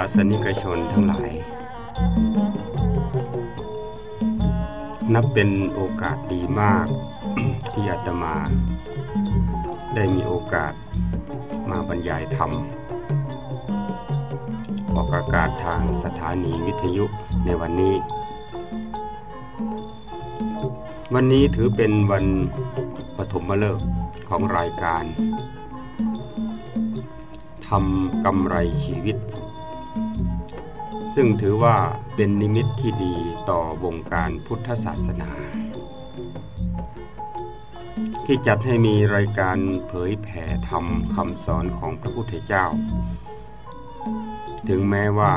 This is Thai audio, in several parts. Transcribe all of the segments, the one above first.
ศาสนิกชนทั้งหลาย นับเป็นโอกาสดีมากที่อาตมา ได้มีโอกาสมาบรรยายธรรม ออกอากาศทางสถานีวิทยุในวันนี้ วันนี้ถือเป็นวันปฐมฤกษ์ของรายการทำกำไรชีวิต ซึ่งถือว่าเป็นนิมิตที่ดีต่อวงการพุทธศาสนา ที่จัดให้มีรายการเผยแผ่ธรรมคำสอนของพระพุทธเจ้า ถึงแม้ว่า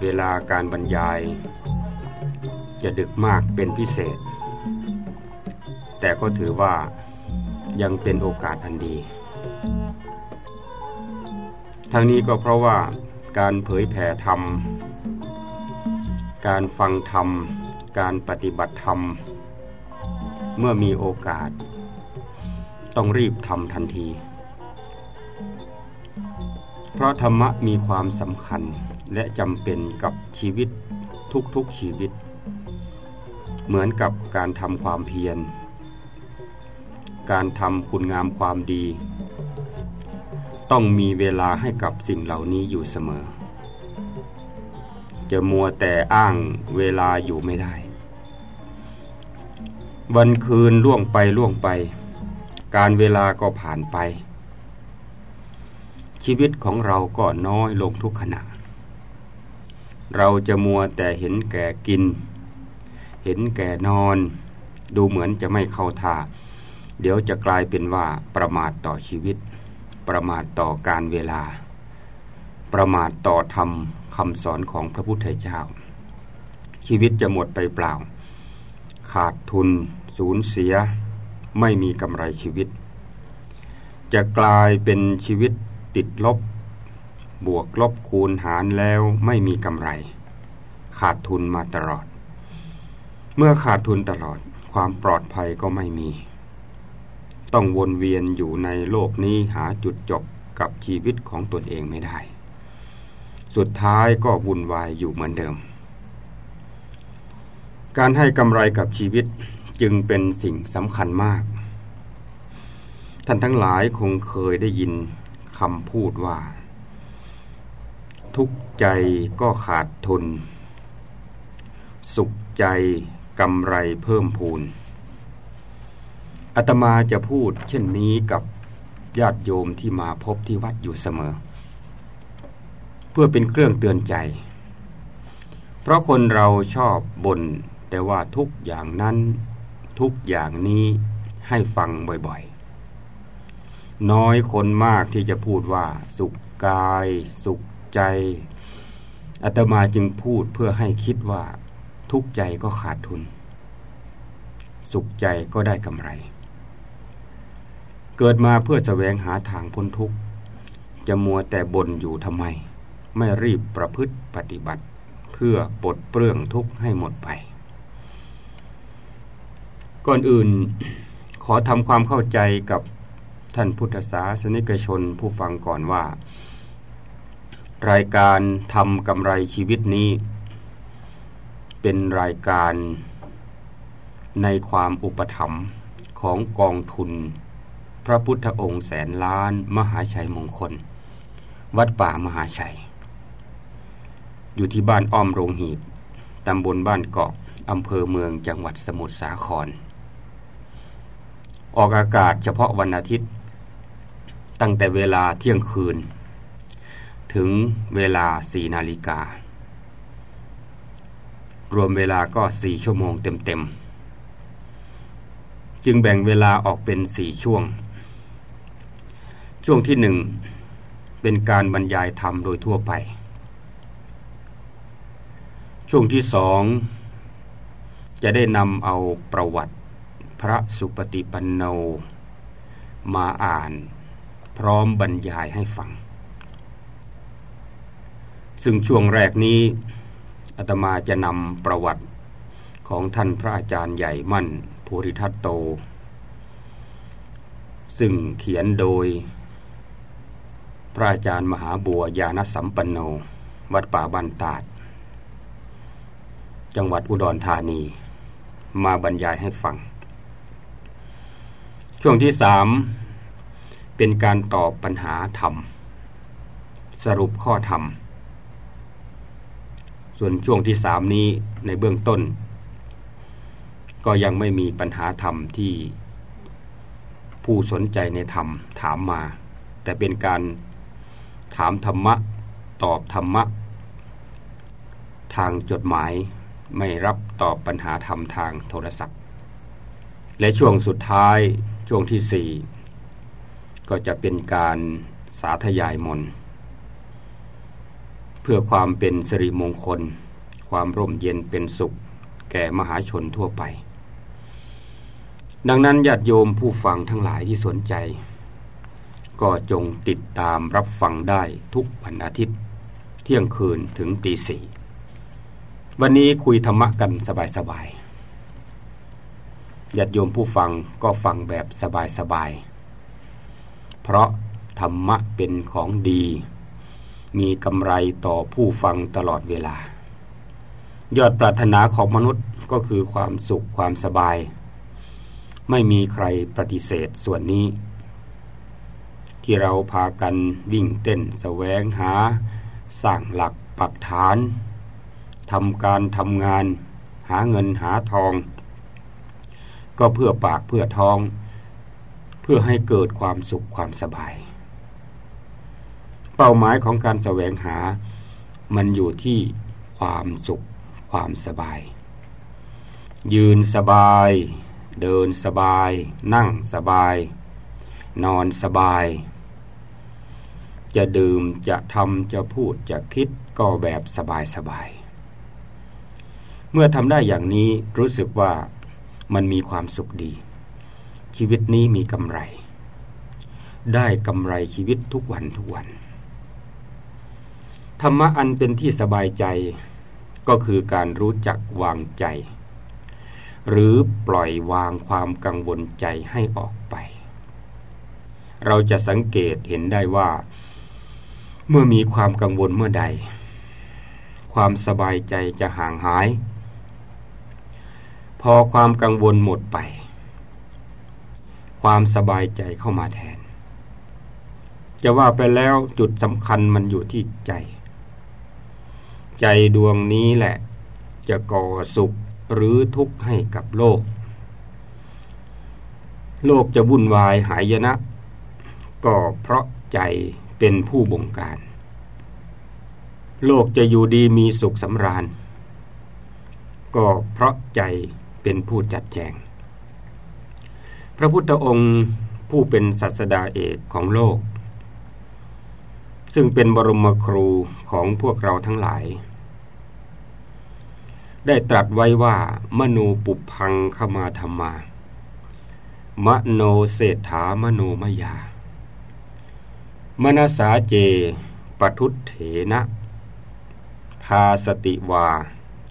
เวลาการบรรยาย จะดึกมากเป็นพิเศษ แต่ก็ถือว่ายังเป็นโอกาสอันดี ทั้งนี้ก็เพราะว่าการเผยแผ่ธรรม การฟังธรรม การปฏิบัติธรรม เมื่อมีโอกาส ต้องรีบทำทันที เพราะธรรมะมีความสำคัญและจำเป็นกับชีวิตทุกๆชีวิต เหมือนกับการทำความเพียร การทำคุณงามความดี ต้องมีเวลาให้กับสิ่งเหล่านี้อยู่เสมอ จะมัวแต่อ้างเวลาอยู่ไม่ได้ วันคืนล่วงไปล่วงไป การเวลาก็ผ่านไป ชีวิตของเราก็น้อยลงทุกขณะ เราจะมัวแต่เห็นแก่กิน เห็นแก่นอน ดูเหมือนจะไม่เข้าท่า เดี๋ยวจะกลายเป็นว่าประมาทต่อชีวิต ประมาทต่อการเวลา ประมาทต่อธรรม คำสอนของพระพุทธเจ้า ชีวิตจะหมดไปเปล่า ขาดทุน สูญเสีย ไม่มีกำไรชีวิต จะกลายเป็นชีวิตติดลบ บวกลบคูณหารแล้วไม่มีกำไร ขาดทุนมาตลอด เมื่อขาดทุนตลอดความปลอดภัยก็ไม่มี ต้องวนเวียนอยู่ในโลกนี้หาจุดจบกับชีวิตของตนเองไม่ได้ สุดท้ายก็วุ่นวายอยู่เหมือนเดิม การให้กำไรกับชีวิตจึงเป็นสิ่งสำคัญมาก ท่านทั้งหลายคงเคยได้ยินคำพูดว่า ทุกใจก็ขาดทุน สุขใจกำไรเพิ่มพูนอาตมาจะพูดเช่นนี้กับญาติโยมที่มาพบที่วัดอยู่เสมอ พื่อเป็นเครื่องเตือนใจ เพราะคนเราชอบบน่นแต่ว่าทุกอย่างนั้น ทุกอย่างนี้ให้ฟังบ่อยๆ น้อยคนมากที่จะพูดว่า สุขกาย สุขใจอาตมาจึงพูดเพื่อให้คิดว่า ทุกใจก็ขาดทุน สุขใจก็ได้กำไร เกิดมาเพื่อแสวงหาทางพ้นทุกข์จะมัวแต่บ่นอยู่ทำไม ไม่รีบประพฤติปฏิบัติ เพื่อปลดเปลื้องทุกข์ให้หมดไป ก่อนอื่นขอทำความเข้าใจกับท่านพุทธศาสนิกชนผู้ฟังก่อนว่า รายการทำกำไรชีวิตนี้ เป็นรายการในความอุปถัมภ์ของกองทุน พระพุทธองค์แสนล้านมหาชัยมงคล วัดป่ามหาชัย อยู่ที่บ้านอ้อมโรงหีบ ตำบลบ้านเกาะอำเภอเมืองจังหวัดสมุทรสาคร ออกอากาศเฉพาะวันอาทิตย์ ตั้งแต่เวลาเที่ยงคืน ถึงเวลาสี่นาฬิกา รวมเวลาก็สี่ชั่วโมงเต็มๆ จึงแบ่งเวลาออกเป็นสี่ช่วง ช่วงที่หนึ่งเป็นการบรรยายธรรมโดยทั่วไป ช่วงที่สองจะได้นำเอาประวัติพระสุปฏิปันโน มาอ่านพร้อมบรรยายให้ฟัง ซึ่งช่วงแรกนี้อาตมาจะนำประวัติของท่านพระอาจารย์ใหญ่มั่นภูริทัตโต ซึ่งเขียนโดย พระอาจารย์มหาบัวยานสัมปันโน วัดป่าบันตาด จังหวัดอุดรธานี มาบรรยายให้ฟัง ช่วงที่สามเป็นการตอบปัญหาธรรม สรุปข้อธรรม ส่วนช่วงที่สามนี้ในเบื้องต้น ก็ยังไม่มีปัญหาธรรมที่ผู้สนใจในธรรมถามมา แต่เป็นการถามธรรมะ ตอบธรรมะ ทางจดหมาย ไม่รับตอบปัญหาธรรมทางโทรศัพท์ และช่วงสุดท้ายช่วงที่สี่ก็จะเป็นการสาธยายมน เพื่อความเป็นสิริมงคล ความร่มเย็นเป็นสุข แก่มหาชนทั่วไป ดังนั้นญาติโยมผู้ฟังทั้งหลายที่สนใจ ก็จงติดตามรับฟังได้ทุกวันอาทิตย์ เที่ยงคืนถึงตีสี่ วันนี้คุยธรรมะกันสบายๆญาติโยมผู้ฟังก็ฟังแบบสบายๆ เพราะธรรมะเป็นของดี มีกำไรต่อผู้ฟังตลอดเวลา ยอดปรารถนาของมนุษย์ก็คือความสุขความสบาย ไม่มีใครปฏิเสธส่วนนี้ ที่เราพากันวิ่งเต้นแสวงหา สร้างหลักปักฐาน ทำการทำงาน หาเงินหาทอง ก็เพื่อปากเพื่อท้อง เพื่อให้เกิดความสุขความสบาย เป้าหมายของการแสวงหา มันอยู่ที่ความสุขความสบาย ยืนสบาย เดินสบาย นั่งสบาย นอนสบาย จะดื่มจะทำจะพูดจะคิดก็แบบสบายสบาย เมื่อทำได้อย่างนี้รู้สึกว่ามันมีความสุขดี ชีวิตนี้มีกำไร ได้กำไรชีวิตทุกวันทุกวัน ธรรมะอันเป็นที่สบายใจก็คือการรู้จักวางใจ หรือปล่อยวางความกังวลใจให้ออกไป เราจะสังเกตเห็นได้ว่า เมื่อมีความกังวลเมื่อใด ความสบายใจจะห่างหาย พอความกังวลหมดไป ความสบายใจเข้ามาแทน จะว่าไปแล้วจุดสำคัญมันอยู่ที่ใจ ใจดวงนี้แหละ จะก่อสุขหรือทุกข์ให้กับโลก โลกจะวุ่นวายหายนะ ก็เพราะใจเป็นผู้บงการ โลกจะอยู่ดีมีสุขสำราญ ก็เพราะใจ เป็นผู้จัดแจง พระพุทธองค์ผู้เป็นศาสดาเอกของโลก ซึ่งเป็นบรมครูของพวกเราทั้งหลาย ได้ตรัสไว้ว่ามโนปุพังขมาธรรมา มโนเศรษฐามโนมยามนาสาเจปทุตเถนะพาสติวา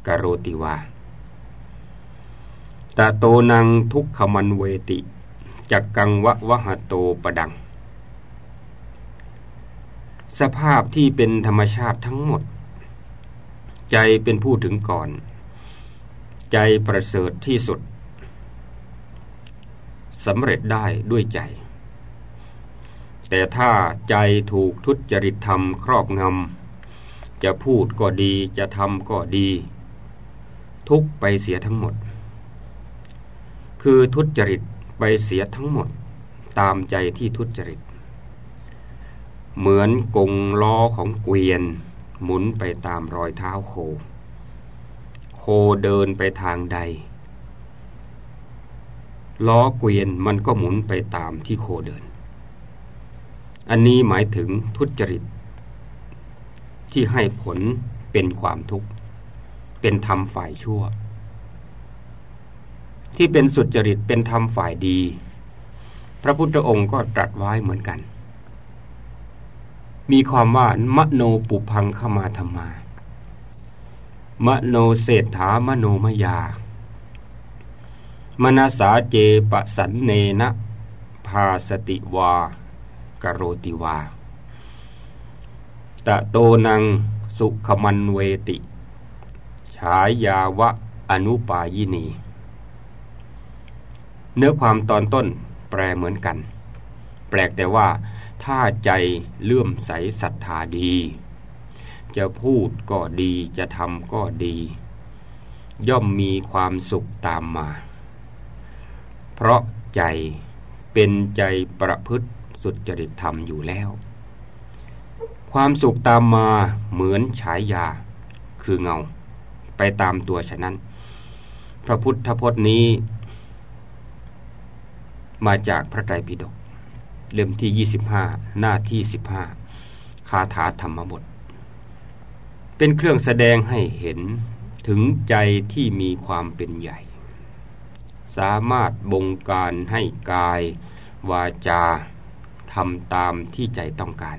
กโรติวา ตโตนังทุกขมันเวติจักกังวะวะหะโตประดัง สภาพที่เป็นธรรมชาติทั้งหมด ใจเป็นผู้ถึงก่อน ใจประเสริฐที่สุดสำเร็จได้ด้วยใจ แต่ถ้าใจถูกทุจริตธรรมครอบงำ จะพูดก็ดีจะทำก็ดี ทุกไปเสียทั้งหมด คือทุจริตไปเสียทั้งหมดตามใจที่ทุจริต เหมือนกงล้อของเกวียน หมุนไปตามรอยเท้าโค โคเดินไปทางใด ล้อเกวียนมันก็หมุนไปตามที่โคเดิน อันนี้หมายถึงทุจริต ที่ให้ผลเป็นความทุกข์ เป็นธรรมฝ่ายชั่ว ที่เป็นสุจริตเป็นธรรมฝ่ายดี พระพุทธองค์ก็ตรัสไว้เหมือนกัน มีความว่ามโนปุพังเขมาธรรมา มโนเศรษฐามโนมยามนาสาเจปสันเนนะพาสติวากโรติวา ตะโตนังสุขมันเวติ ฉายาวะอนุปายินี เนื้อความตอนต้นแปลเหมือนกัน แปลกแต่ว่า ถ้าใจเลื่อมใสศรัทธาดี จะพูดก็ดีจะทำก็ดี ย่อมมีความสุขตามมา เพราะใจเป็นใจประพฤติสุจริตธรรมอยู่แล้ว ความสุขตามมาเหมือนฉายา คือเงา ไปตามตัวฉะนั้น พระพุทธพจน์นี้ มาจากพระไตรปิฎกเล่มที่ 25 หน้าที่ 15 คาถาธรรมบท เป็นเครื่องแสดงให้เห็นถึงใจที่มีความเป็นใหญ่ สามารถบงการให้กาย วาจาทำตามที่ใจต้องการ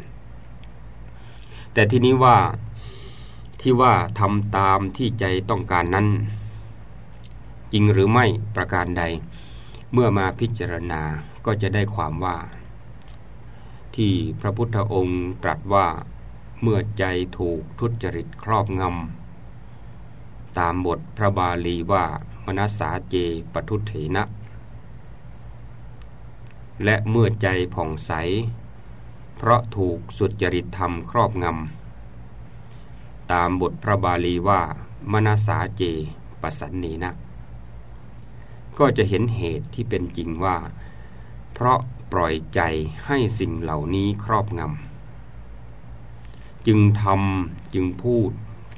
แต่ที่นี้ว่าที่ว่าทำตามที่ใจต้องการนั้น จริงหรือไม่ประการใด เมื่อมาพิจารณาก็จะได้ความว่า ที่พระพุทธองค์ตรัสว่าเมื่อใจถูกทุจริตครอบงำ ตามบทพระบาลีว่ามนัสสาเจปทุเถนะ และเมื่อใจผ่องใส เพราะถูกสุจริตธรรมครอบงำ ตามบทพระบาลีว่ามนัสสาเจปสันนีนะ ก็จะเห็นเหตุที่เป็นจริงว่า เพราะปล่อยใจให้สิ่งเหล่านี้ครอบงำจึงทำจึงพูด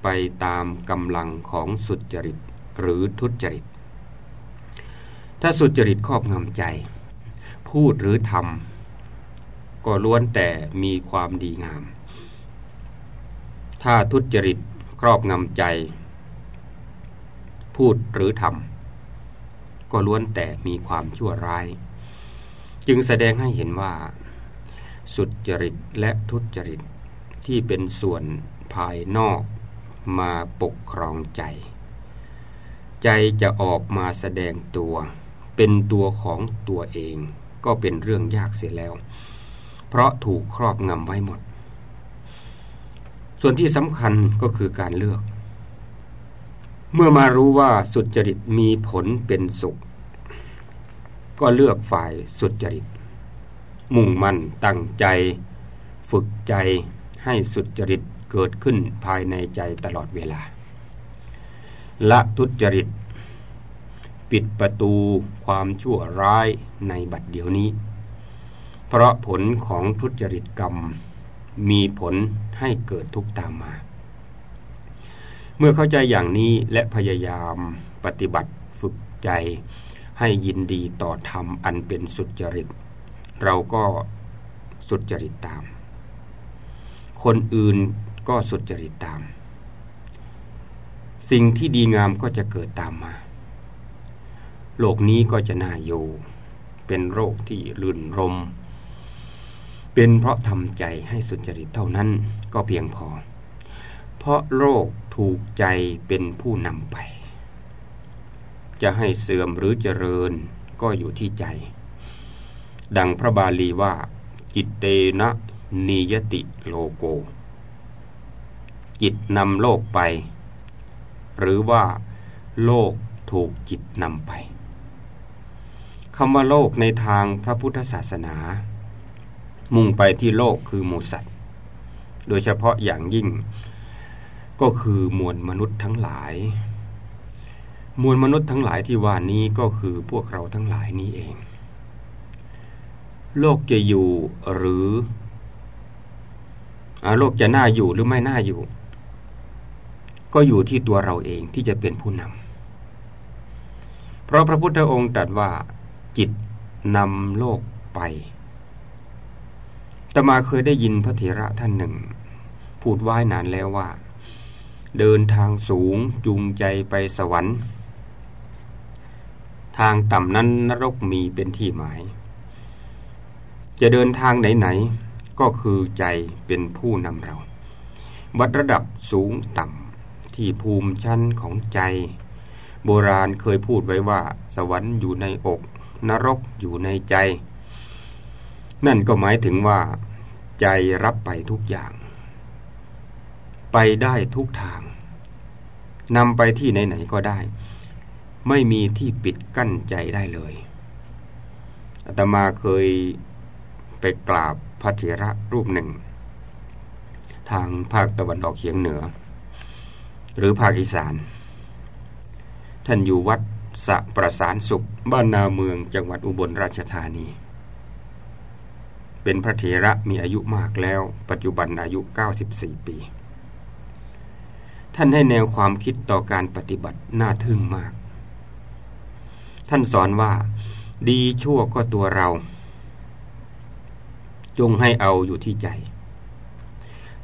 ไปตามกำลังของสุจริตหรือทุจริต ถ้าสุจริตครอบงำใจ พูดหรือทำก็ล้วนแต่มีความดีงาม ถ้าทุจริตครอบงำใจ พูดหรือทำ ก็ล้วนแต่มีความชั่วร้าย จึงแสดงให้เห็นว่า สุจริตและทุจริตที่เป็นส่วนภายนอกมาปกครองใจ ใจจะออกมาแสดงตัว เป็นตัวของตัวเองก็เป็นเรื่องยากเสียแล้ว เพราะถูกครอบงำไว้หมด ส่วนที่สำคัญก็คือการเลือก เมื่อมารู้ว่าสุจริตมีผลเป็นสุข ก็เลือกฝ่ายสุจริต มุ่งมั่นตั้งใจ ฝึกใจให้สุจริตเกิดขึ้นภายในใจตลอดเวลา ละทุจริต ปิดประตูความชั่วร้ายในบัดเดี๋ยวนี้ เพราะผลของทุจริตกรรม มีผลให้เกิดทุกตามมา มื่อเข้าใจอย่างนี้และพยายามปฏิบัติฝึกใจ ให้ยินดีต่อธรรมอันเป็นสุจริต เราก็สุจริตตาม คนอื่นก็สุจริตตาม สิ่งที่ดีงามก็จะเกิดตามมา โลกนี้ก็จะน่าอยู่ เป็นโรคที่ลื่นรม เป็นเพราะทำใจให้สุจริตเท่านั้นก็เพียงพอ เพราะโรค ถูกใจเป็นผู้นำไป จะให้เสื่อมหรือเจริญก็อยู่ที่ใจ ดังพระบาลีว่าจิตเตนะนิยติโลโก จิตนำโลกไป หรือว่า โลกถูกจิตนำไปคำว่าโลกในทางพระพุทธศาสนา มุ่งไปที่โลกคือมูสัตว์ โดยเฉพาะอย่างยิ่ง ก็คือมวลมนุษย์ทั้งหลาย มวลมนุษย์ทั้งหลายที่ว่านี้ก็คือพวกเราทั้งหลายนี้เอง โลกจะอยู่หรืออโลกจะน่าอยู่หรือไม่น่าอยู่ ก็อยู่ที่ตัวเราเองที่จะเป็นผู้นำเพราะพระพุทธองค์ตรัสว่า จิตนำโลกไปตมาเคยได้ยินพระเถระท่านหนึ่ง พูดไว้นานแล้วว่า เดินทางสูงจูงใจไปสวรรค์ ทางต่ำนั้นนรกมีเป็นที่หมาย จะเดินทางไหนๆก็คือใจเป็นผู้นำเรา วัดระดับสูงต่ำที่ภูมิชั้นของใจ โบราณเคยพูดไว้ว่า สวรรค์อยู่ในอก นรกอยู่ในใจ นั่นก็หมายถึงว่า ใจรับไปทุกอย่าง ไปได้ทุกทางนำไปที่ไหนๆก็ได้ ไม่มีที่ปิดกั้นใจได้เลยอาตมาเคยไปกราบพระเถระรูปหนึ่ง ทางภาคตะวันออกเฉียงเหนือ หรือภาคอีสาน ท่านอยู่วัดสะประสานสุขบ้านนาเมืองจังหวัดอุบลราชธานี เป็นพระเถระมีอายุมากแล้ว ปัจจุบันอายุ 94 ปี ท่านให้แนวความคิดต่อการปฏิบัติน่าทึ่งมาก ท่านสอนว่า ดีชั่วก็ตัวเรา จงให้เอาอยู่ที่ใจ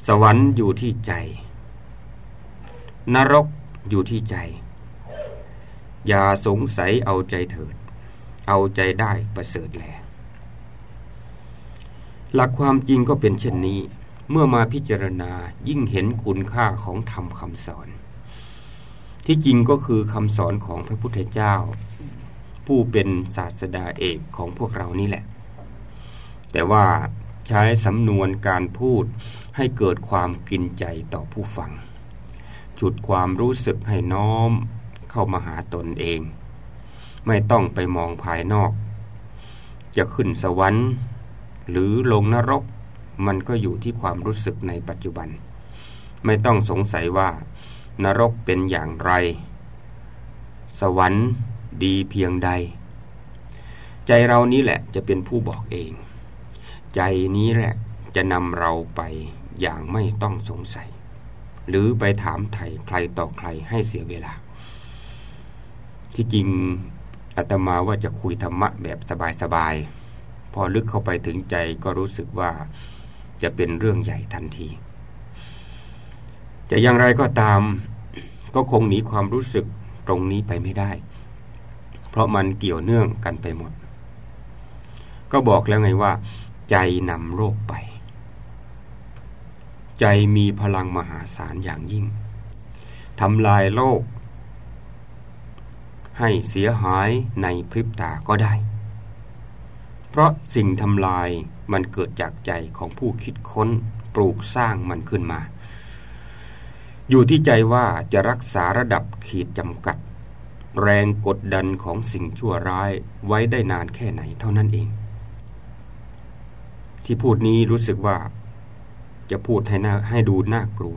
สวรรค์อยู่ที่ใจ นรกอยู่ที่ใจ อย่าสงสัยเอาใจเถิด เอาใจได้ประเสริฐแลหลักความจริงก็เป็นเช่นนี้ เมื่อมาพิจารณายิ่งเห็นคุณค่าของธรรมคำสอน ที่จริงก็คือคำสอนของพระพุทธเจ้า ผู้เป็นศาสดาเอกของพวกเรานี่แหละ แต่ว่าใช้สำนวนการพูดให้เกิดความกินใจต่อผู้ฟัง จุดความรู้สึกให้น้อมเข้ามาหาตนเอง ไม่ต้องไปมองภายนอก จะขึ้นสวรรค์ หรือลงนรก มันก็อยู่ที่ความรู้สึกในปัจจุบัน ไม่ต้องสงสัยว่า นรกเป็นอย่างไร สวรรค์ดีเพียงใด ใจเรานี้แหละจะเป็นผู้บอกเอง ใจนี้แหละจะนำเราไปอย่างไม่ต้องสงสัย หรือไปถามไถ่ใครต่อใครให้เสียเวลา ที่จริงอาตมาว่าจะคุยธรรมะแบบสบายๆ พอลึกเข้าไปถึงใจก็รู้สึกว่า จะเป็นเรื่องใหญ่ทันที จะอย่างไรก็ตาม ก็คงหนีความรู้สึกตรงนี้ไปไม่ได้ เพราะมันเกี่ยวเนื่องกันไปหมด ก็บอกแล้วไงว่า ใจนำโรคไป ใจมีพลังมหาศาลอย่างยิ่งทำลายโลก ให้เสียหายในพริบตาก็ได้ เพราะสิ่งทำลาย มันเกิดจากใจของผู้คิดค้นปลูกสร้างมันขึ้นมา อยู่ที่ใจว่าจะรักษาระดับขีดจำกัด แรงกดดันของสิ่งชั่วร้ายไว้ได้นานแค่ไหนเท่านั้นเอง ที่พูดนี้รู้สึกว่า จะพูดให้น่าให้ดูน่ากลัว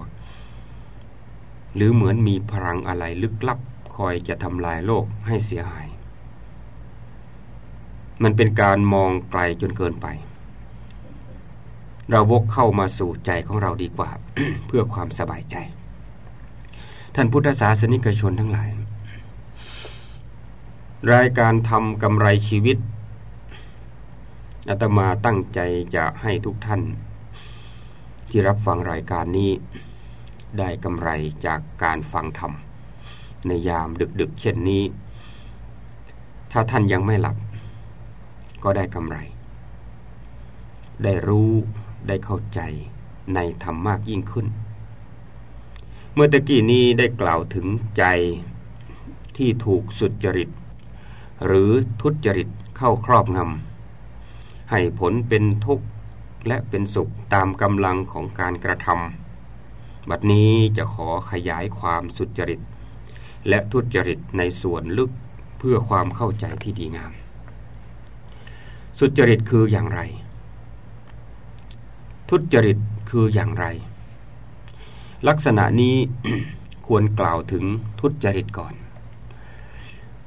หรือเหมือนมีพลังอะไรลึกลับคอยจะทำลายโลกให้เสียหาย มันเป็นการมองไกลจนเกินไป เราวกเข้ามาสู่ใจของเราดีกว่า เพื่อความสบายใจ ท่านพุทธศาสนิกชนทั้งหลาย รายการทำกำไรชีวิตอาตมาตั้งใจจะให้ทุกท่าน ที่รับฟังรายการนี้ ได้กำไรจากการฟังธรรม ในยามดึกๆ เช่นนี้ ถ้าท่านยังไม่หลับ ก็ได้กำไร ได้รู้ ได้เข้าใจในธรรมมากยิ่งขึ้น เมื่อตะกี้นี้ได้กล่าวถึงใจที่ถูกสุจริต หรือทุจริตเข้าครอบงำให้ผลเป็นทุกข์และเป็นสุขตามกำลังของการกระทำบัดนี้จะขอขยายความสุจริต และทุจริตในส่วนลึกเพื่อความเข้าใจที่ดีงาม สุจริตคืออย่างไร ทุจริตคืออย่างไร ลักษณะนี้ควรกล่าวถึงทุจริตก่อน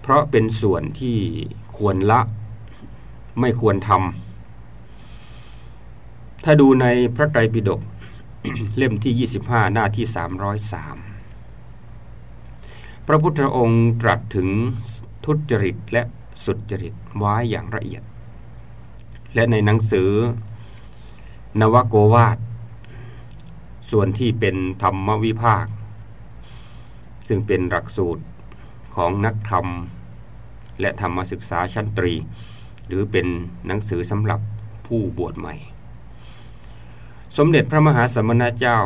เพราะเป็นส่วนที่ควรละไม่ควรทำถ้าดูในพระไตรปิฎกเล่มที่ 25 หน้าที่ 303 พระพุทธองค์ตรัสถึงทุจริตและสุจริตไว้อย่างละเอียด และในหนังสือ นวโกวาทส่วนที่เป็นธรรมวิภาค ซึ่งเป็นหลักสูตรของนักธรรม และธรรมศึกษาชั้นตรี หรือเป็นหนังสือสำหรับผู้บวชใหม่ สมเด็จพระมหาสมณเจ้า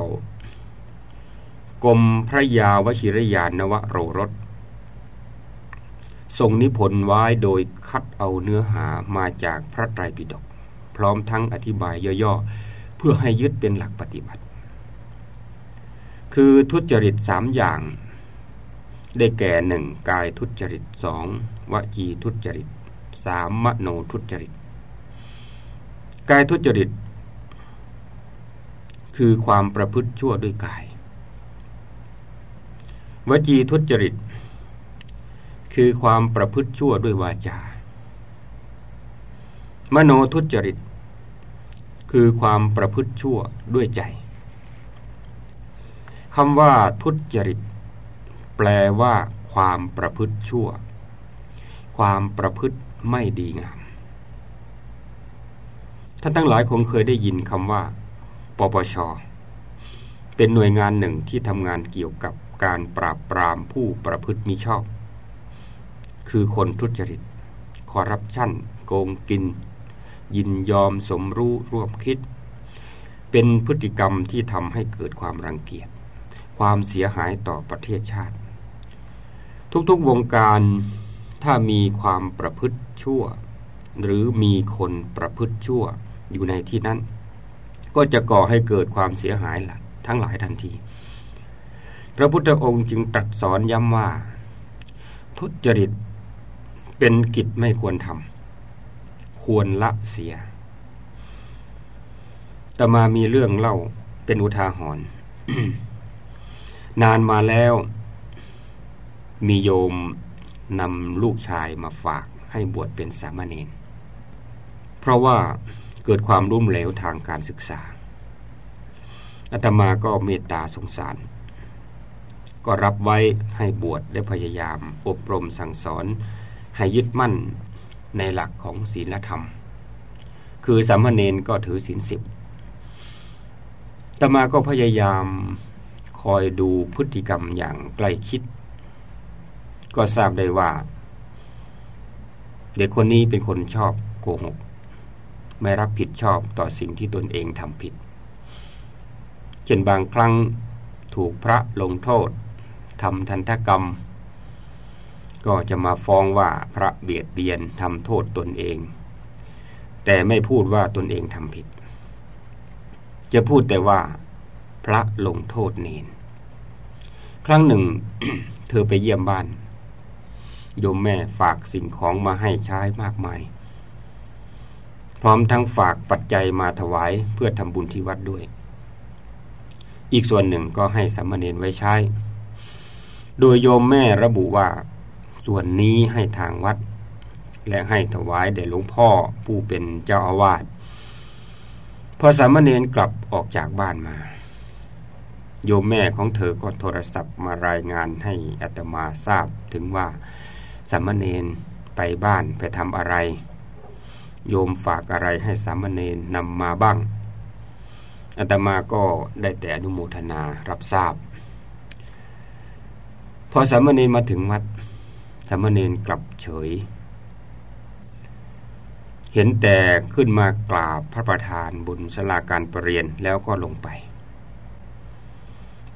กรมพระยาวชิรยานนวโรรสทรงนิพนธ์ไว้โดยคัดเอาเนื้อหามาจากพระไตรปิฎก พร้อมทั้งอธิบายย่อๆ เพื่อให้ยึดเป็นหลักปฏิบัติ คือทุจริตสามอย่าง ได้แก่หนึ่งกายทุจริตสองวจีทุจริตสามมโนทุจริต กายทุจริต คือความประพฤติชั่วด้วยกาย วจีทุจริต คือความประพฤติชั่วด้วยวาจามโนทุจริต คือความประพฤติชั่วด้วยใจคำว่าทุจริต แปลว่า ความประพฤติชั่ว ความประพฤติไม่ดีงาม ท่านทั้งหลายคงเคยได้ยินคำว่า ปปช เป็นหน่วยงานหนึ่งที่ทำงานเกี่ยวกับการปราบปรามผู้ประพฤติมิชอบ คือคนทุจริต คอร์รัปชัน โกงกิน ยินยอมสมรู้ร่วมคิด เป็นพฤติกรรมที่ทำให้เกิดความรังเกียจ ความเสียหายต่อประเทศชาติ ทุกๆวงการถ้ามีความประพฤติชั่ว หรือมีคนประพฤติชั่วอยู่ในที่นั้น ก็จะก่อให้เกิดความเสียหายหละทั้งหลายทันที พระพุทธองค์จึงตรัสสอนย้ำว่า ทุจริตเป็นกิจไม่ควรทำ ควรละเสียต่มามีเรื่องเล่าเป็นอุทาหรณ์นานมาแล้ว มีโยมนำลูกชายมาฝากให้บวชเป็นสามเณรเพราะว่าเกิดความรุ่มเหลวทางการศึกษาอาตมาก็เมตตาสงสาร ก็รับไว้ให้บวชได้พยายามอบรมสั่งสอน ให้ยึดมั่น ในหลักของศีลธรรม คือสามเณรก็ถือศีลสิบอาตมาก็พยายามคอยดูพฤติกรรมอย่างใกล้ชิด ก็ทราบได้ว่า เด็กคนนี้เป็นคนชอบโกหก ไม่รับผิดชอบต่อสิ่งที่ตนเองทำผิด เช่นบางครั้งถูกพระลงโทษทำทันทกรรม ก็จะมาฟ้องว่าพระเบียดเบียนทำโทษตนเอง แต่ไม่พูดว่าตนเองทำผิด จะพูดแต่ว่า พระลงโทษเนน ครั้งหนึ่ง เธอไปเยี่ยมบ้าน โยมแม่ฝากสิ่งของมาให้ใช้มากมาย พร้อมทั้งฝากปัจจัยมาถวายเพื่อทำบุญที่วัดด้วย อีกส่วนหนึ่งก็ให้สามเณรไว้ใช้ โดยโยมแม่ระบุว่า ส่วนนี้ให้ทางวัด และให้ถวายแด่หลวงพ่อผู้เป็นเจ้าอาวาสพอสามเณรกลับออกจากบ้านมา โยมแม่ของเธอก็โทรศัพท์มารายงานให้อัตมาทราบถึงว่าสามเณรไปบ้านไปทำอะไร โยมฝากอะไรให้สามเณรนำมาบ้างอาตมาก็ได้แต่อนุโมทนารับทราบ พอสามเณรมาถึงวัด สามเณรกลับเฉย เห็นแต่ขึ้นมากราบพระประธานบุญสลาการประเรียนแล้วก็ลงไป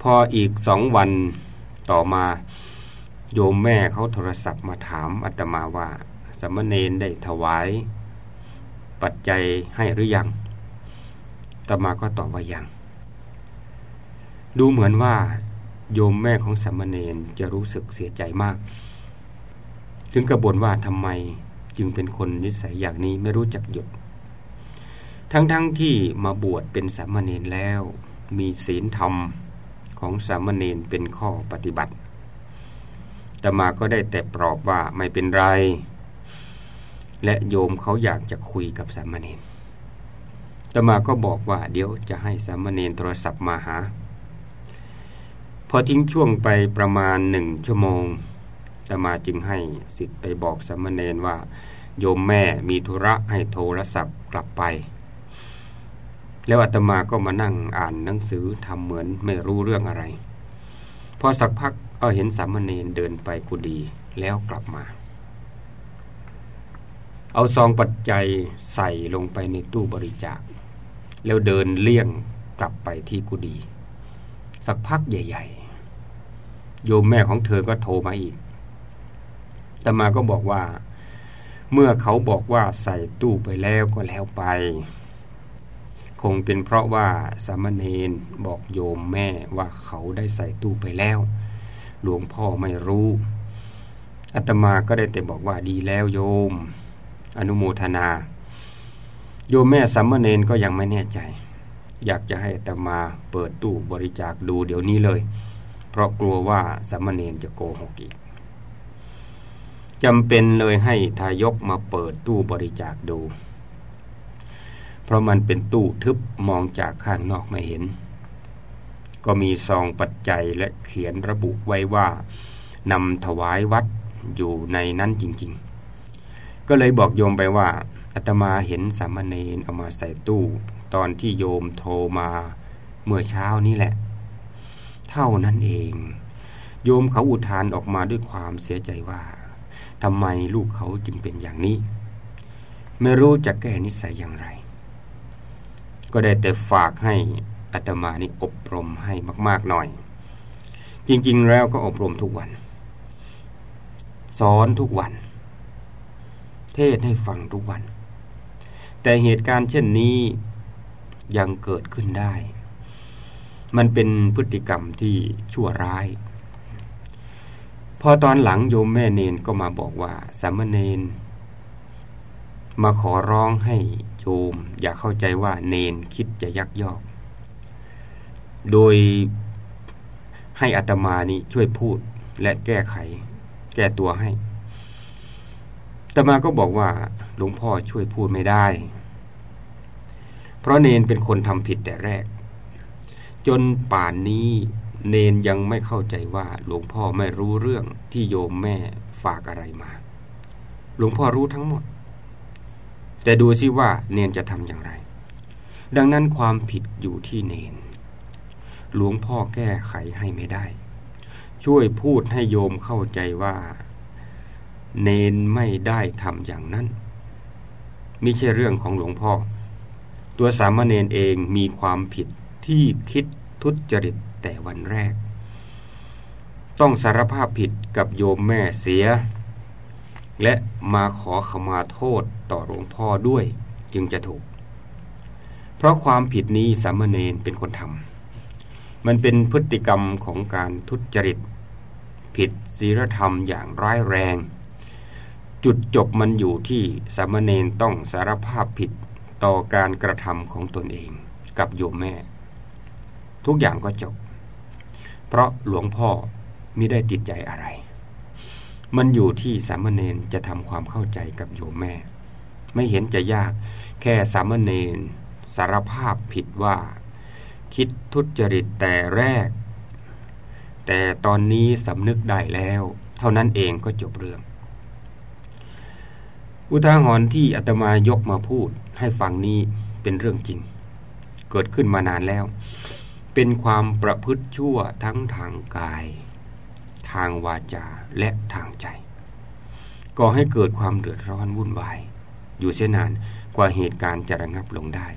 พออีกสองวันต่อมาโยมแม่เขาโทรศัพท์มาถามอาตมาว่า สมณเณรได้ถวาย ปัจจัยให้หรือยังอาตมาก็ตอบว่ายังดูเหมือนว่า โยมแม่ของสมณเณรจะรู้สึกเสียใจมาก ถึงกระบนว่าทำไมจึงเป็นคนนิสัยอย่างนี้ไม่รู้จักหยุด ทั้งๆทที่มาบวชเป็นสามเณรแล้ว มีศีลธรรมของสามเณรเป็นข้อปฏิบัติตมาก็ได้แต่ปลอบว่าไม่เป็นไร และโยมเขาอยากจะคุยกับสามเณรตมาก็บอกว่าเดี๋ยวจะให้สามเณรโทรศัพท์มาหา พอทิ้งช่วงไปประมาณหนึ่งชั่วโมง ตมาจึงให้สิทธิ์ไปบอกสามเณรว่า โยมแม่มีธุระให้โทรศัพท์กลับไป แล้วอาตมาก็มานั่งอ่านหนังสือทำเหมือนไม่รู้เรื่องอะไรพอสักพักก็เห็นสามเณรเดินไปกุฏิแล้วกลับมา เอาซองปัจจัยใส่ลงไปในตู้บริจาค แล้วเดินเลี่ยงกลับไปที่กุฏิสักพักใหญ่ ๆ โยมแม่ของเธอก็โทรมาอีก ตมาก็บอกว่า เมื่อเขาบอกว่าใส่ตู้ไปแล้วก็แล้วไป คงเป็นเพราะว่าสามเณรบอกโยมแม่ว่าเขาได้ใส่ตู้ไปแล้ว หลวงพ่อไม่รู้อาตมาก็ได้แต่บอกว่าดีแล้วโยม อนุโมทนา โยมแม่สามเณรก็ยังไม่แน่ใจ อยากจะให้อาตมาเปิดตู้บริจาคดูเดี๋ยวนี้เลย เพราะกลัวว่าสามเณรจะโกหกอีก จำเป็นเลยให้ทายกมาเปิดตู้บริจาคดู เพราะมันเป็นตู้ทึบมองจากข้างนอกไม่เห็น ก็มีซองปัจจัยและเขียนระบุไว้ว่านำถวายวัดอยู่ในนั้นจริงๆ ก็เลยบอกโยมไปว่าอาตมาเห็นสามเณรเอามาใส่ตู้ ตอนที่โยมโทรมาเมื่อเช้านี้แหละ เท่านั้นเอง โยมเขาอุทานออกมาด้วยความเสียใจว่า ทำไมลูกเขาจึงเป็นอย่างนี้ ไม่รู้จะแก้นิสัยอย่างไร ก็ได้แต่ฝากให้อัตมานี่อบรมให้มาก ๆหน่อย จริง ๆ แล้วก็อบรมทุกวัน สอนทุกวัน เทศให้ฟังทุกวัน แต่เหตุการณ์เช่นนี้ยังเกิดขึ้นได้ มันเป็นพฤติกรรมที่ชั่วร้าย พอตอนหลังโยมแม่เนนก็มาบอกว่าสามเณรมาขอร้องให้โยมอย่าเข้าใจว่าเนนคิดจะยักยอก โดยให้อัตมานี้ช่วยพูดและแก้ไข แก้ตัวให้ตมาก็บอกว่าหลวงพ่อช่วยพูดไม่ได้ เพราะเนนเป็นคนทำผิดแต่แรก จนป่านนี้ เนนยังไม่เข้าใจว่าหลวงพ่อไม่รู้เรื่องที่โยมแม่ฝากอะไรมา หลวงพ่อรู้ทั้งหมด แต่ดูซิว่าเนนจะทำอย่างไร ดังนั้นความผิดอยู่ที่เนน หลวงพ่อแก้ไขให้ไม่ได้ ช่วยพูดให้โยมเข้าใจว่า เนนไม่ได้ทำอย่างนั้นไม่ใช่เรื่องของหลวงพ่อ ตัวสามเณรเองมีความผิดที่คิดทุจริต แต่วันแรก ต้องสารภาพผิดกับโยมแม่เสีย และมาขอขมาโทษต่อหลวงพ่อด้วยจึงจะถูก เพราะความผิดนี้สามเณรเป็นคนทำมันเป็นพฤติกรรมของการทุจริต ผิดศีลธรรมอย่างร้ายแรง จุดจบมันอยู่ที่สามเณรต้องสารภาพผิดต่อการกระทำของตนเองกับโยมแม่ ทุกอย่างก็จบ เพราะหลวงพ่อมิได้ติดใจอะไร มันอยู่ที่สามเณรจะทำความเข้าใจกับโยมแม่ ไม่เห็นจะยากแค่สามเณรสารภาพผิดว่า คิดทุจริตแต่แรก แต่ตอนนี้สำนึกได้แล้ว เท่านั้นเองก็จบเรื่อง อุทาหรณ์ที่อาตมายกมาพูดให้ฟังนี้เป็นเรื่องจริง เกิดขึ้นมานานแล้ว เป็นความประพฤติชั่วทั้งทางกาย ทางวาจาและทางใจ ก่อให้เกิดความเดือดร้อนวุ่นวาย อยู่เสียนานกว่าเหตุการณ์จะระงับลงได้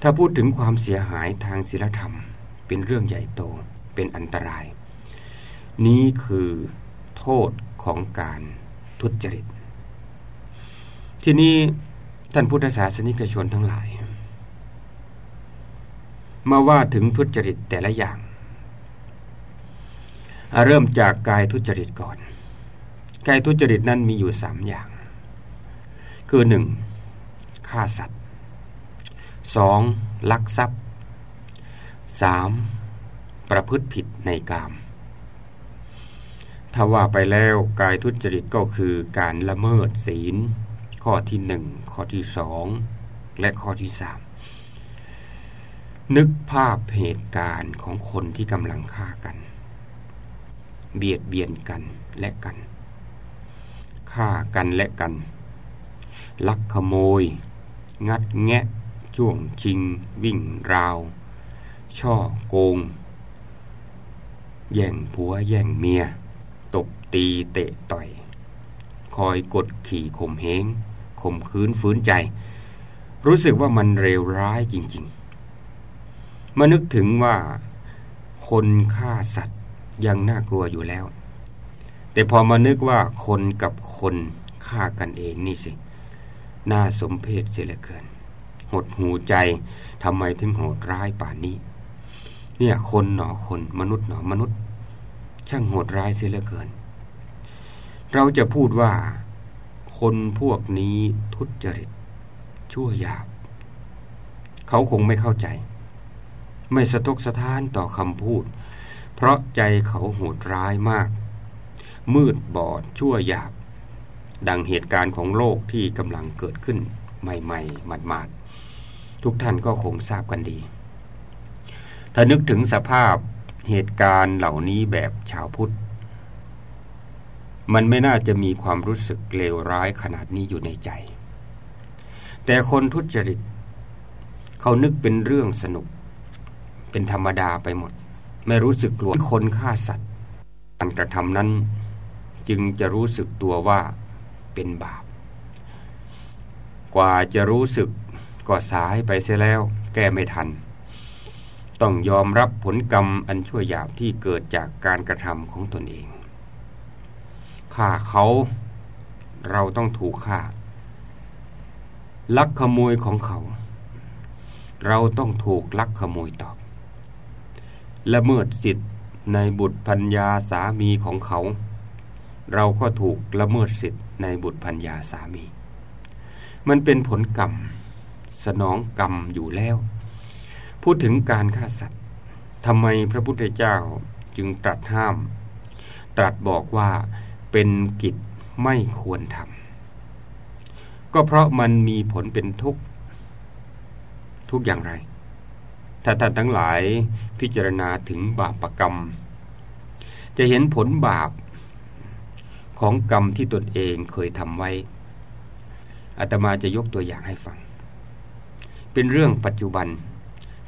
ถ้าพูดถึงความเสียหายทางศีลธรรม เป็นเรื่องใหญ่โตเป็นอันตราย นี้คือโทษของการทุจริต ที่นี้ท่านพุทธศาสนิกชนทั้งหลาย มาว่าถึงทุจริตแต่ละอย่าง เริ่มจากกายทุจริตก่อน กายทุจริตนั้นมีอยู่สามอย่าง คือหนึ่งฆ่าสัตว์สองลักทรัพย์สามประพฤติผิดในกาม ถ้าว่าไปแล้วกายทุจริตก็คือการละเมิดศีล ข้อที่หนึ่งข้อที่สองและข้อที่สาม นึกภาพเหตุการณ์ของคนที่กำลังฆ่ากัน เบียดเบียนกันและกันฆ่ากันและกัน ลักขโมย งัดแงะช่วงชิง วิ่งราว ช่อโกง แย่งผัวแย่งเมีย ตบตีเตะต่อย คอยกดขี่ข่มเหงข่มคืนฟื้นใจ รู้สึกว่ามันเร็วร้ายจริง ๆ มานึกถึงว่าคนฆ่าสัตว์ยังน่ากลัวอยู่แล้ว แต่พอมานึกว่าคนกับคนฆ่ากันเองนี่สิ น่าสมเพชเสียเหลือเกิน หดหูใจทำไมถึงโหดร้ายป่านนี้ เนี่ยคนหนอคนมนุษย์หนอมนุษย์ ช่างโหดร้ายเสียเหลือเกิน เราจะพูดว่า คนพวกนี้ทุจริต ชั่วหยาบ เขาคงไม่เข้าใจ ไม่สะทกสะท้านต่อคำพูด เพราะใจเขาโหดร้ายมาก มืดบอดชั่วหยาบ ดังเหตุการณ์ของโลกที่กำลังเกิดขึ้นใหม่ๆหมาดๆทุกท่านก็คงทราบกันดี ถ้านึกถึงสภาพเหตุการณ์เหล่านี้แบบชาวพุทธ มันไม่น่าจะมีความรู้สึกเลวร้ายขนาดนี้อยู่ในใจ แต่คนทุจริต เขานึกเป็นเรื่องสนุก เป็นธรรมดาไปหมด ไม่รู้สึกกลัวคนฆ่าสัตว์ การกระทำนั้น จึงจะรู้สึกตัวว่าเป็นบาป กว่าจะรู้สึกก็สายไปเสียแล้ว แก้ไม่ทัน ต้องยอมรับผลกรรมอันชั่วหยาบที่เกิดจากการกระทำของตนเองฆ่าเขาเราต้องถูกฆ่า ลักขโมยของเขา เราต้องถูกลักขโมยตอบ ละเมิดสิทธิ์ในบุตรพัญญาสามีของเขา เราก็ถูกละเมิดสิทธิ์ในบุตรพัญญาสามี มันเป็นผลกรรม สนองกรรมอยู่แล้ว พูดถึงการฆ่าสัตว์ทำไมพระพุทธเจ้าจึงตรัสห้าม ตรัสบอกว่าเป็นกิจไม่ควรทำก็เพราะมันมีผลเป็นทุกข์ทุกอย่างไร ถ้าท่านทั้งหลายพิจารณาถึงบาปรกรรม จะเห็นผลบาปของกรรมที่ตนเองเคยทำไว้อาตมาจะยกตัวอย่างให้ฟัง เป็นเรื่องปัจจุบัน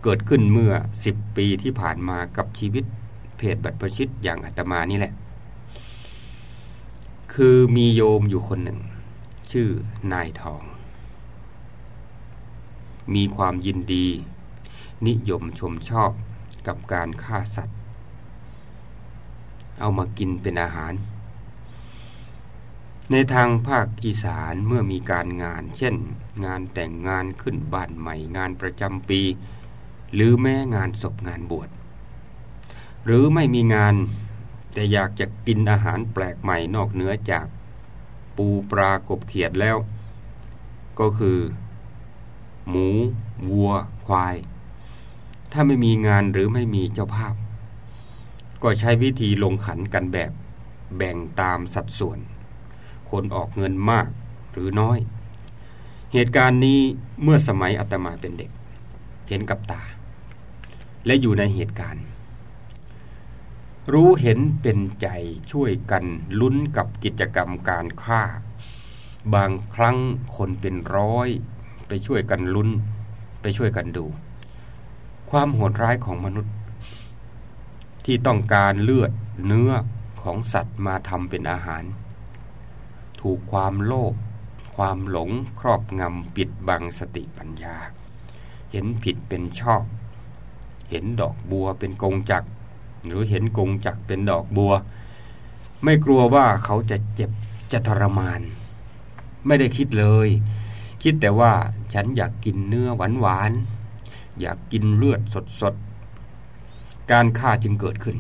เกิดขึ้นเมื่อสิบปีที่ผ่านมากับชีวิตเพจบัตรประชิตอย่างอาตมานี่แหละ คือมีโยมอยู่คนหนึ่ง ชื่อนายทอง มีความยินดี นิยมชมชอบกับการฆ่าสัตว์ เอามากินเป็นอาหาร ในทางภาคอีสานเมื่อมีการงาน เช่น งานแต่งงานขึ้นบ้านใหม่งานประจำปี หรือแม้งานศพงานบวช หรือไม่มีงานแต่อยากจะกินอาหารแปลกใหม่นอกเหนือจากปูปลากบเขียดแล้ว ก็คือ หมู วัว ควาย ถ้าไม่มีงานหรือไม่มีเจ้าภาพ ก็ใช้วิธีลงขันกันแบบ แบ่งตามสัดส่วน คนออกเงินมากหรือน้อย เหตุการณ์นี้เมื่อสมัยอาตมาเป็นเด็ก เห็นกับตา และอยู่ในเหตุการณ์ รู้เห็นเป็นใจช่วยกันลุ้นกับกิจกรรมการฆ่า บางครั้งคนเป็นร้อย ไปช่วยกันลุ้น ไปช่วยกันดู ความโหดร้ายของมนุษย์ ที่ต้องการเลือดเนื้อของสัตว์มาทำเป็นอาหาร ถูกความโลภความหลงครอบงำปิดบังสติปัญญา เห็นผิดเป็นชอบ เห็นดอกบัวเป็นกงจักรหรือเห็นกงจักรเป็นดอกบัว ไม่กลัวว่าเขาจะเจ็บจะทรมาน ไม่ได้คิดเลย คิดแต่ว่าฉันอยากกินเนื้อหวานหวาน อยากกินเลือดสดสดการฆ่าจึงเกิดขึ้น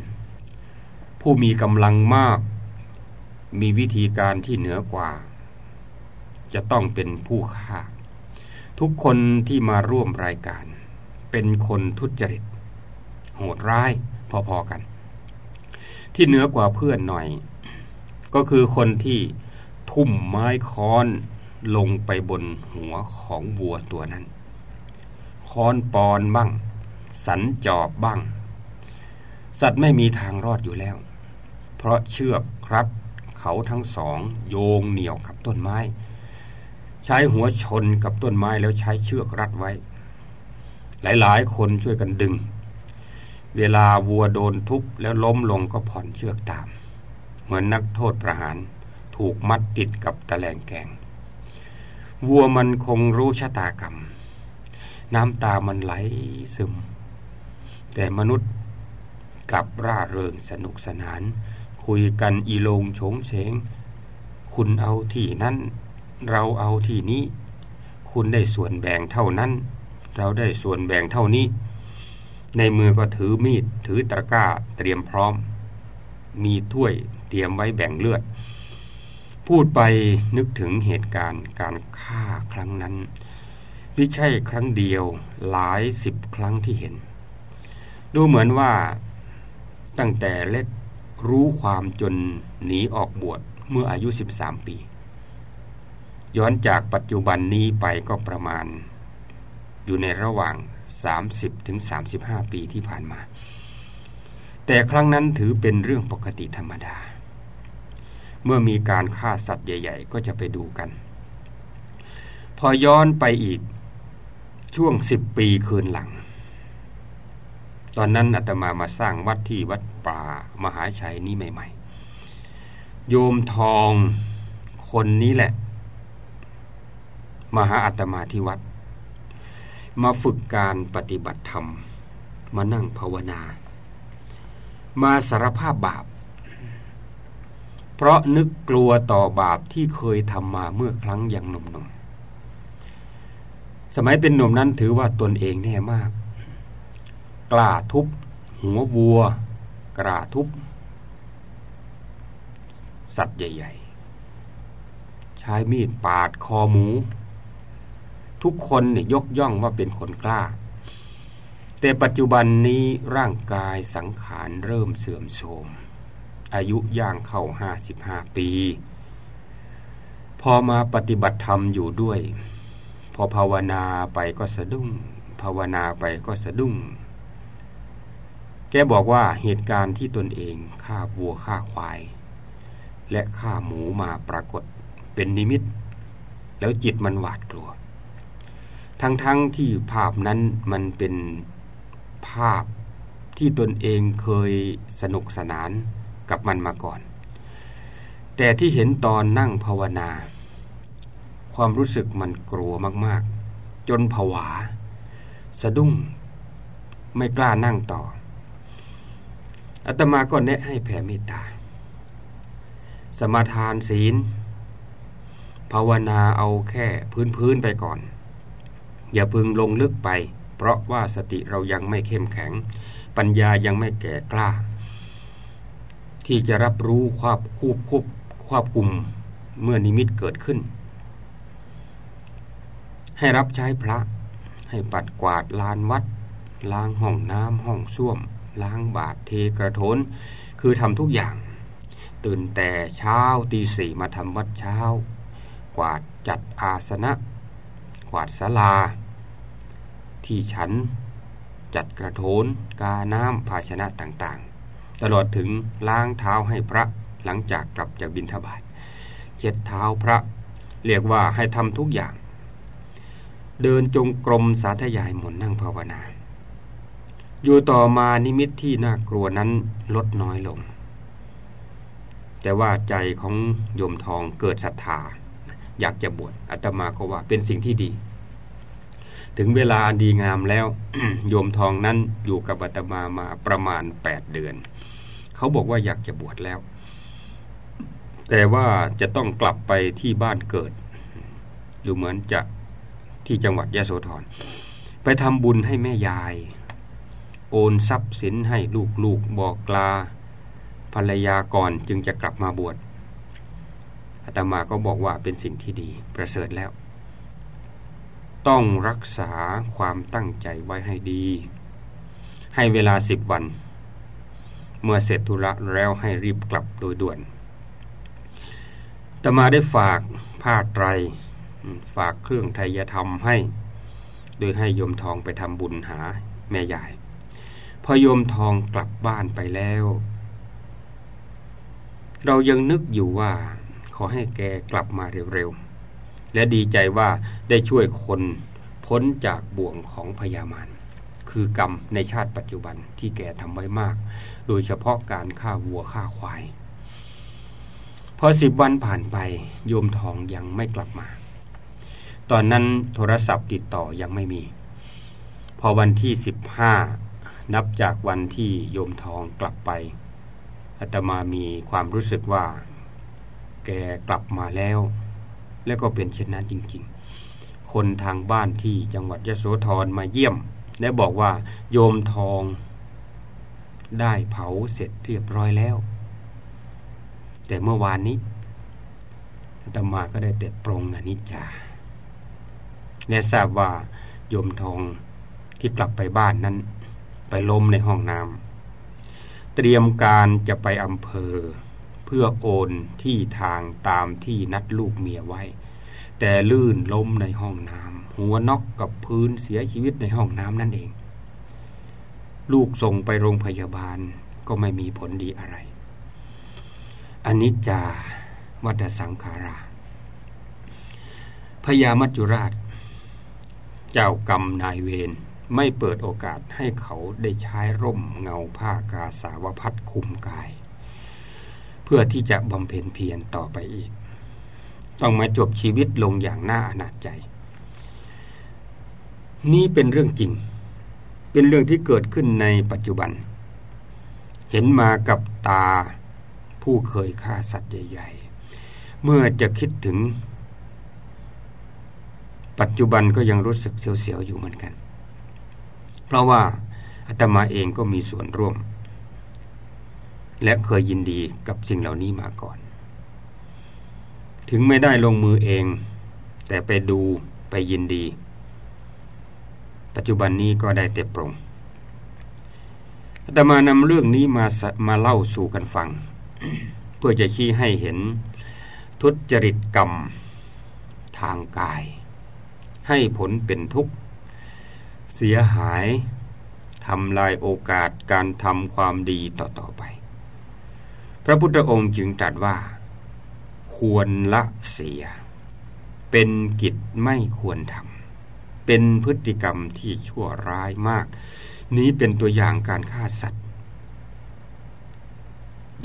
ผู้มีกำลังมาก มีวิธีการที่เหนือกว่า จะต้องเป็นผู้ฆ่า ทุกคนที่มาร่วมรายการ เป็นคนทุจริต โหดร้ายพอๆกัน ที่เหนือกว่าเพื่อนหน่อย ก็คือคนที่ทุ่มไม้ค้อนลงไปบนหัวของวัวตัวนั้น ค้อนปอนบ้าง สันจอบบ้าง สัตว์ไม่มีทางรอดอยู่แล้ว เพราะเชือกครับเขาทั้งสอง โยงเหนี่ยวกับต้นไม้ ใช้หัวชนกับต้นไม้แล้วใช้เชือกรัดไว้ หลายๆ คนช่วยกันดึง เวลาวัวโดนทุบแล้วล้มลงก็ผ่อนเชือกตาม เหมือนนักโทษประหารถูกมัดติดกับตะแลงแกง วัวมันคงรู้ชะตากรรม น้ำตามันไหลซึม แต่มนุษย์กลับร่าเริงสนุกสนาน คุยกันอีโลงโฉงเฉง คุณเอาที่นั้นเราเอาที่นี้ คุณได้ส่วนแบ่งเท่านั้น เราได้ส่วนแบ่งเท่านี้ ในมือก็ถือมีดถือตะกร้าเตรียมพร้อม มีถ้วยเตรียมไว้แบ่งเลือด พูดไปนึกถึงเหตุการณ์การฆ่าครั้งนั้น ม่ใช่ครั้งเดียวหลายสิบครั้งที่เห็น ดูเหมือนว่าตั้งแต่เล็กรู้ความจนหนีออกบวชเมื่ออายุ 13 ปี ย้อนจากปัจจุบันนี้ไปก็ประมาณ อยู่ในระหว่าง 30ถึงปีที่ผ่านมา แต่ครั้งนั้นถือเป็นเรื่องปกติธรรมดา เมื่อมีการฆ่าสัตว์ใหญ่ ๆ ก็จะไปดูกัน พอย้อนไปอีก ช่วงสิบปีคืนหลัง ตอนนั้นอาตมามาสร้างวัดที่วัดป่ามหาชัยนี้ใหม่ ๆ โยมทองคนนี้แหละ มาหาอาตมาที่วัด มาฝึกการปฏิบัติธรรม มานั่งภาวนา มาสารภาพบาป เพราะนึกกลัวต่อบาปที่เคยทำมาเมื่อครั้งยังหนุ่มๆ สมัยเป็นหนุ่มนั้นถือว่าตนเองแน่มาก กล้าทุบ หัววัว กล้าทุบ สัตว์ใหญ่ ๆ ใช้มีดปาดคอหมู ทุกคนเนี่ยยกย่องว่าเป็นคนกล้า แต่ปัจจุบันนี้ร่างกายสังขารเริ่มเสื่อมโทรมอายุย่างเข้าห้าสิบห้าปี พอมาปฏิบัติธรรมอยู่ด้วย อภาวนาไปก็สะดุ้ง ภาวนาไปก็สะดุ้ง แกบอกว่าเหตุการณ์ที่ตนเองฆ่าวัวฆ่าควาย และฆ่าหมูมาปรากฏเป็นนิมิต แล้วจิตมันหวาดกลัว ทั้งๆทที่ภาพนั้นมันเป็นภาพที่ตนเองเคยสนุกสนานกับมันมาก่อน แต่ที่เห็นตอนนั่งภาวนา ความรู้สึกมันกลัวมากๆ จนผวา สะดุ้ง ไม่กล้านั่งต่ออาตมาก็แนะให้แผ่เมตตา สมาทานศีล ภาวนาเอาแค่พื้นๆไปก่อน อย่าพึงลงลึกไป เพราะว่าสติเรายังไม่เข้มแข็ง ปัญญายังไม่แก่กล้า ที่จะรับรู้ควบควบควบควบคุมเมื่อนิมิตเกิดขึ้น ให้รับใช้พระ ให้ปัดกวาดลานวัด ล้างห้องน้ำห้องส้วม ล้างบาทเทกระโถนคือทำทุกอย่าง ตื่นแต่เช้าตีสี่มาทำวัดเช้า กวาดจัดอาสนะ กวาดศาลา ที่ฉันจัดกระโถนกาน้ำภาชนะต่างๆ ตลอดถึงล้างเท้าให้พระหลังจากกลับจากบิณฑบาตเช็ดเท้าพระ เรียกว่าให้ทำทุกอย่าง เดินจงกรมสาธยายหมุนนั่งภาวนา อยู่ต่อมานิมิตที่น่ากลัวนั้นลดน้อยลง แต่ว่าใจของโยมทองเกิดศรัทธา อยากจะบวชอาตมาก็ว่าเป็นสิ่งที่ดี ถึงเวลาดีงามแล้ว โยมทองนั้นอยู่กับอาตมามาประมาณแปดเดือน เขาบอกว่าอยากจะบวชแล้ว แต่ว่าจะต้องกลับไปที่บ้านเกิด ดูเหมือนจะ ที่จังหวัดยะโสธรไปทำบุญให้แม่ยาย โอนทรัพย์สินให้ลูกๆบอกลาภรรยาก่อนจึงจะกลับมาบวชอาตมาก็บอกว่าเป็นสิ่งที่ดีประเสริฐแล้ว ต้องรักษาความตั้งใจไว้ให้ดี ให้เวลาสิบวัน เมื่อเสร็จธุระแล้วให้รีบกลับโดยด่วนตมาได้ฝากผ้าไตร ฝากเครื่องไทยธรรมให้ โดยให้โยมทองไปทำบุญหาแม่ยาย พอโยมทองกลับบ้านไปแล้ว เรายังนึกอยู่ว่า ขอให้แกกลับมาเร็วๆ และดีใจว่าได้ช่วยคนพ้นจากบ่วงของพยามารคือกรรมในชาติปัจจุบันที่แกทำไว้มาก โดยเฉพาะการฆ่าวัวฆ่าควาย พอสิบวันผ่านไปโยมทองยังไม่กลับมา ตอนนั้นโทรศัพท์ติดต่อยังไม่มี พอวันที่สิบห้านับจากวันที่โยมทองกลับไปอาตมามีความรู้สึกว่า แกกลับมาแล้ว และก็เป็นเช่นนั้นจริง ๆ คนทางบ้านที่จังหวัดยะโสธรมาเยี่ยม และบอกว่า โยมทอง ได้เผาเสร็จเรียบร้อยแล้ว แต่เมื่อวานนี้อาตมาก็ได้แต่ปรงอนิจจา และทราบว่าโยมทองที่กลับไปบ้านนั้น ไปล้มในห้องน้ำเตรียมการจะไปอำเภอ เพื่อโอนที่ทางตามที่นัดลูกเมียไว้ แต่ลื่นล้มในห้องน้ำหัวนอกกับพื้นเสียชีวิตในห้องน้ำนั่นเอง ลูกส่งไปโรงพยาบาลก็ไม่มีผลดีอะไรอนิจจาวัฏสังขาราพญามัจจุราช จ้ากรรมนายเวรไม่เปิดโอกาสให้เขาได้ใช้ร่มเงาผ้ากาสาวพัดคุมกาย เพื่อที่จะบำเพ็ญเพียรต่อไปอีก ต้องมาจบชีวิตลงอย่างน่าอนาจใจ นี่เป็นเรื่องจริง เป็นเรื่องที่เกิดขึ้นในปัจจุบัน เห็นมากับตาผู้เคยฆ่าสัตว์ใหญ่ ๆ เมื่อจะคิดถึง ปัจจุบันก็ยังรู้สึกเสียวๆอยู่เหมือนกัน เพราะว่าอาตมาเองก็มีส่วนร่วม และเคยยินดีกับสิ่งเหล่านี้มาก่อน ถึงไม่ได้ลงมือเอง แต่ไปดูไปยินดี ปัจจุบันนี้ก็ได้เต็ปรงอาตมานำเรื่องนี้มามาเล่าสู่กันฟัง เพื่อจะชี้ให้เห็นทุจริตกรรมทางกาย ให้ผลเป็นทุกข์ เสียหายทำลายโอกาสการทำความดีต่อๆไป พระพุทธองค์จึงตรัสว่า ควรละเสีย เป็นกิจไม่ควรทำเป็นพฤติกรรมที่ชั่วร้ายมาก นี้เป็นตัวอย่างการฆ่าสัตว์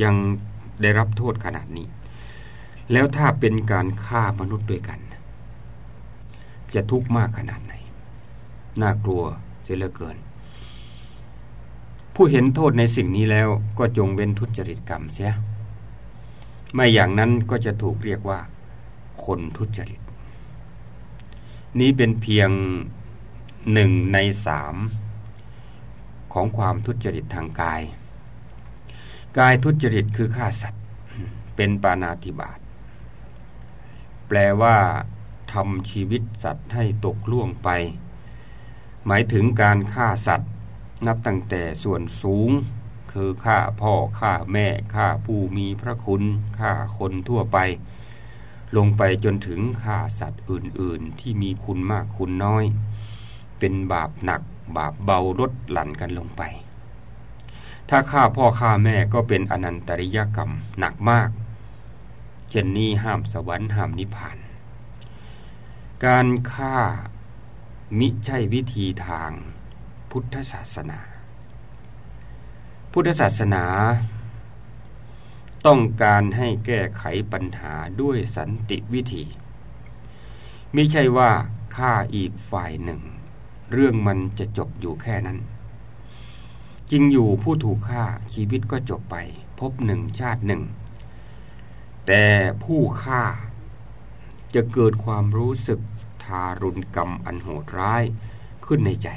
ยังได้รับโทษขนาดนี้ แล้วถ้าเป็นการฆ่ามนุษย์ด้วยกัน จะทุกข์มากขนาดไหน น่ากลัวเสียเหลือเกิน ผู้เห็นโทษในสิ่งนี้แล้วก็จงเว้นทุจริตกรรมเสีย ไม่อย่างนั้นก็จะถูกเรียกว่า คนทุจริต นี้เป็นเพียงหนึ่งในสามของความทุจริตทางกาย กายทุจริตคือฆ่าสัตว์ เป็นปานาธิบาตแปลว่า ทำชีวิตสัตว์ให้ตกล่วงไป หมายถึงการฆ่าสัตว์ นับตั้งแต่ส่วนสูง คือฆ่าพ่อฆ่าแม่ฆ่าผู้มีพระคุณฆ่าคนทั่วไป ลงไปจนถึงฆ่าสัตว์อื่นๆ ที่มีคุณมากคุณน้อย เป็นบาปหนักบาปเบาลดหลั่นกันลงไป ถ้าฆ่าพ่อฆ่าแม่ก็เป็นอนันตริยกรรมหนักมาก เช่นนี้ห้ามสวรรค์ห้ามนิพพาน การฆ่ามิใช่วิธีทางพุทธศาสนา พุทธศาสนา ต้องการให้แก้ไขปัญหาด้วยสันติวิธีไม่ใช่ว่าฆ่าอีกฝ่ายหนึ่ง เรื่องมันจะจบอยู่แค่นั้น จริงอยู่ผู้ถูกฆ่าชีวิตก็จบไป พบหนึ่งชาติหนึ่ง แต่ผู้ฆ่าจะเกิดความรู้สึก ทารุณกรรมอันโหดร้ายขึ้นในใจ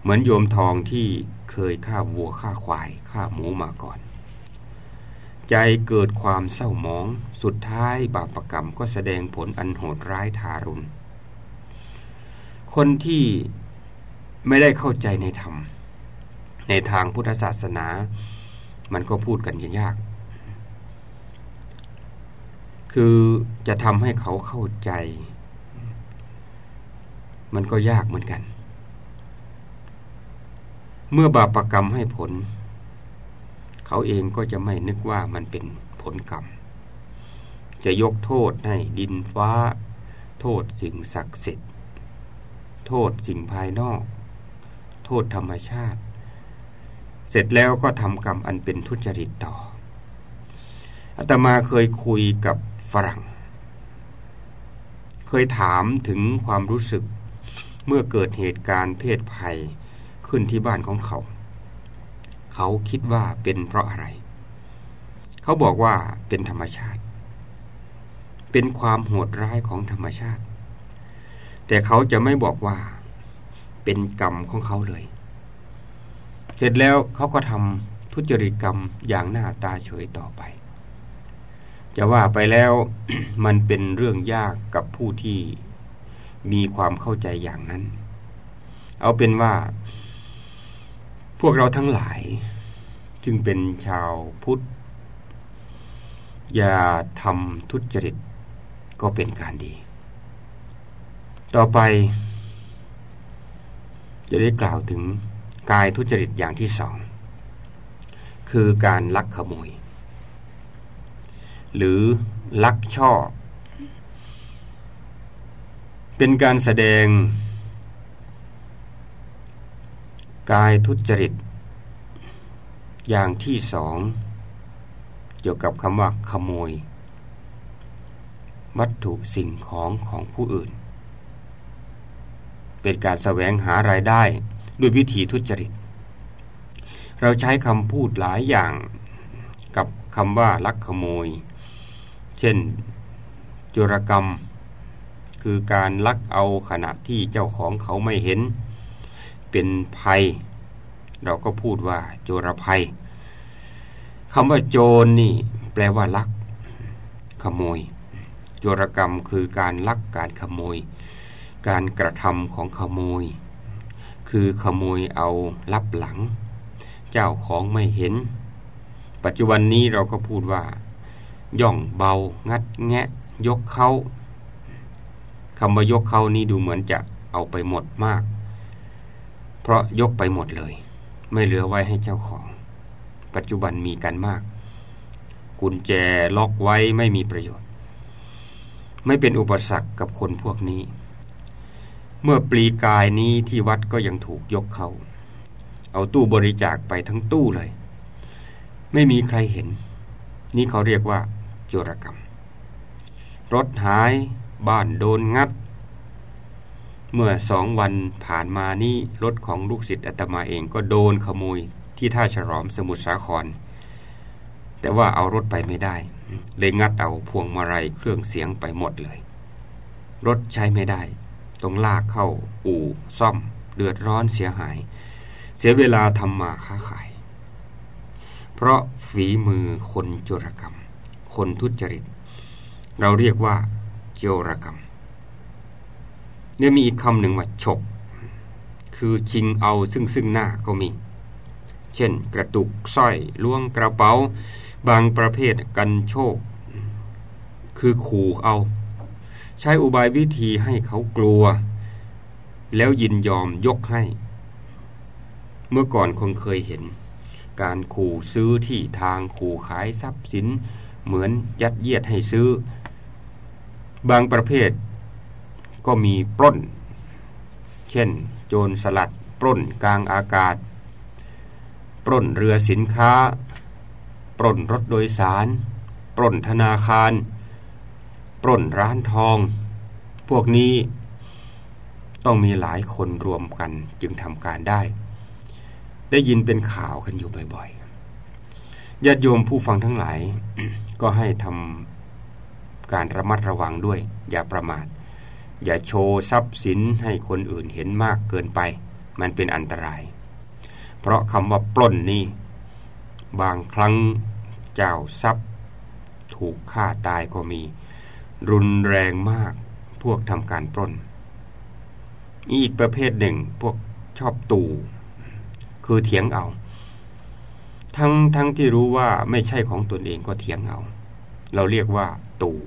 เหมือนโยมทองที่เคยฆ่าวัวฆ่าควายฆ่าหมูมาก่อน ใจเกิดความเศร้าหมองสุดท้ายบาปรกรรมก็แสดงผลอันโหดร้ายทารุณ คนที่ไม่ได้เข้าใจในธรรม ในทางพุทธศาสนา มันก็พูดกันยาก คือจะทำให้เขาเข้าใจ มันก็ยากเหมือนกัน เมื่อบาปรกรรมให้ผล เขาเองก็จะไม่นึกว่ามันเป็นผลกรรม จะยกโทษให้ดินฟ้า โทษสิ่งศักดิ์สิทธิ์ โทษสิ่งภายนอก โทษธรรมชาติ เสร็จแล้วก็ทำกรรมอันเป็นทุจริตต่ออาตมาเคยคุยกับฝรั่ง เคยถามถึงความรู้สึก เมื่อเกิดเหตุการณ์เพศภัยขึ้นที่บ้านของเขา เขาคิดว่าเป็นเพราะอะไร เขาบอกว่าเป็นธรรมชาติ เป็นความโหดร้ายของธรรมชาติ แต่เขาจะไม่บอกว่า เป็นกรรมของเขาเลย เสร็จแล้วเขาก็ทำทุจริตกรรมอย่างหน้าตาเฉยต่อไป จะว่าไปแล้วมันเป็นเรื่องยากกับผู้ที่ มีความเข้าใจอย่างนั้น เอาเป็นว่า พวกเราทั้งหลาย จึงเป็นชาวพุทธ อย่าทำทุจริตก็เป็นการดี ต่อไป จะได้กล่าวถึงกายทุจริตอย่างที่สอง คือการลักขโมย หรือลักช่อ เป็นการแสดง กายทุจริต อย่างที่สอง เกี่ยวกับคำว่าขโมย วัตถุสิ่งของของผู้อื่น เป็นการแสวงหารายได้ด้วยวิธีทุจริต เราใช้คำพูดหลายอย่างกับคำว่าลักขโมย เช่น จุรกรรม คือการลักเอาขณะที่เจ้าของเขาไม่เห็น เป็นภัย เราก็พูดว่าโจรภัยคำว่าโจรนี่แปลว่าลัก ขโมย โจรกรรมคือการลักการขโมย การกระทำของขโมย คือขโมยเอาลับหลัง เจ้าของไม่เห็น ปัจจุบันนี้เราก็พูดว่า ย่องเบางัดแงะ ยกเขา คำว่ายกเขานี้ดูเหมือนจะเอาไปหมดมาก เพราะยกไปหมดเลย ไม่เหลือไว้ให้เจ้าของ ปัจจุบันมีกันมาก กุญแจล็อกไว้ไม่มีประโยชน์ ไม่เป็นอุปสรรคกับคนพวกนี้ เมื่อปลีกายนี้ที่วัดก็ยังถูกยกเขาเอาตู้บริจาคไปทั้งตู้เลย ไม่มีใครเห็น นี่เขาเรียกว่าโจรกรรม รถหาย บ้านโดนงัด เมื่อสองวันผ่านมานี่รถของลูกศิษย์อาตมาเองก็โดนขโมยที่ท่าฉลอมสมุทรสาคร แต่ว่าเอารถไปไม่ได้ เลยงัดเอาพวงมาลัยเครื่องเสียงไปหมดเลย รถใช้ไม่ได้ต้องลากเข้าอู่ซ่อม เดือดร้อนเสียหาย เสียเวลาทำมาค้าขาย เพราะฝีมือคนจุรกรรม คนทุจริต เราเรียกว่า โจรกรรมเนี่ยมีอีกคำหนึ่งว่าฉก คือชิงเอาซึ่งซึ่งหน้าก็มี เช่น กระตุกสร้อยล่วงกระเป๋า บางประเภทกันโชค คือขู่เอา ใช้อุบายวิธีให้เขากลัว แล้วยินยอมยกให้ เมื่อก่อนคงเคยเห็น การขู่ซื้อที่ทางขู่ขายทรัพย์สิน เหมือนยัดเยียดให้ซื้อ บางประเภทก็มีปล้น เช่น โจรสลัด ปล้นกลางอากาศ ปล้นเรือสินค้า ปล้นรถโดยสาร ปล้นธนาคาร ปล้นร้านทอง พวกนี้ต้องมีหลายคนรวมกันจึงทำการได้ ได้ยินเป็นข่าวกันอยู่บ่อยๆญาติโยมผู้ฟังทั้งหลาย ก็ให้ทำ การระมัดระวังด้วย อย่าประมาท อย่าโชว์ทรัพย์สินให้คนอื่นเห็นมากเกินไป มันเป็นอันตราย เพราะคำว่าปล้นนี่ บางครั้งเจ้าทรัพย์ ถูกฆ่าตายก็มี รุนแรงมากพวกทำการปล้น อีกประเภทหนึ่งพวกชอบตู่คือเถียงเอา ทั้งทั้งที่รู้ว่าไม่ใช่ของตนเองก็เถียงเอา เราเรียกว่าตู่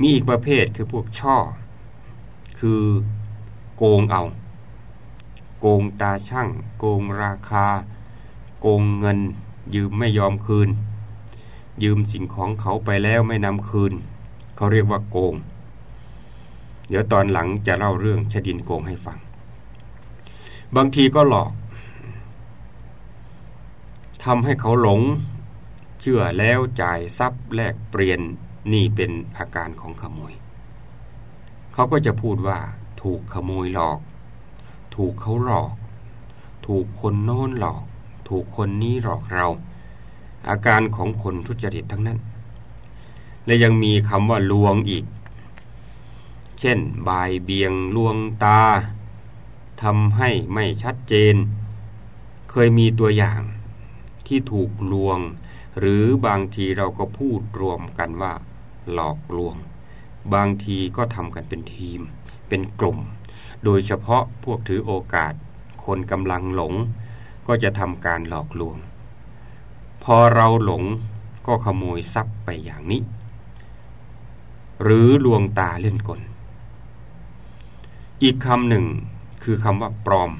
มีอีกประเภทคือพวกช่อ คือโกงเอา โกงตาช่างโกงราคา โกงเงิน ยืมไม่ยอมคืน ยืมสิ่งของเขาไปแล้วไม่นำคืน เขาเรียกว่าโกง เดี๋ยวตอนหลังจะเล่าเรื่องชดินโกงให้ฟัง บางทีก็หลอกทำให้เขาหลง เชื่อแล้วจ่ายทรัพย์แลกเปลี่ยน นี่เป็นอาการของขโมย เขาก็จะพูดว่า ถูกขโมยหลอก ถูกเขาหลอก ถูกคนโน้นหลอก ถูกคนนี้หลอกเรา อาการของคนทุจริตทั้งนั้น และยังมีคำว่าลวงอีก เช่น บายเบียงลวงตาทำให้ไม่ชัดเจน เคยมีตัวอย่างที่ถูกลวง หรือบางทีเราก็พูดรวมกันว่า หลอกลวง บางทีก็ทำกันเป็นทีม เป็นกลุ่ม โดยเฉพาะพวกถือโอกาส คนกำลังหลง ก็จะทำการหลอกลวง พอเราหลงก็ขโมยทรัพย์ไปอย่างนี้ หรือลวงตาเล่นกล อีกคำหนึ่งคือคำว่าปลอม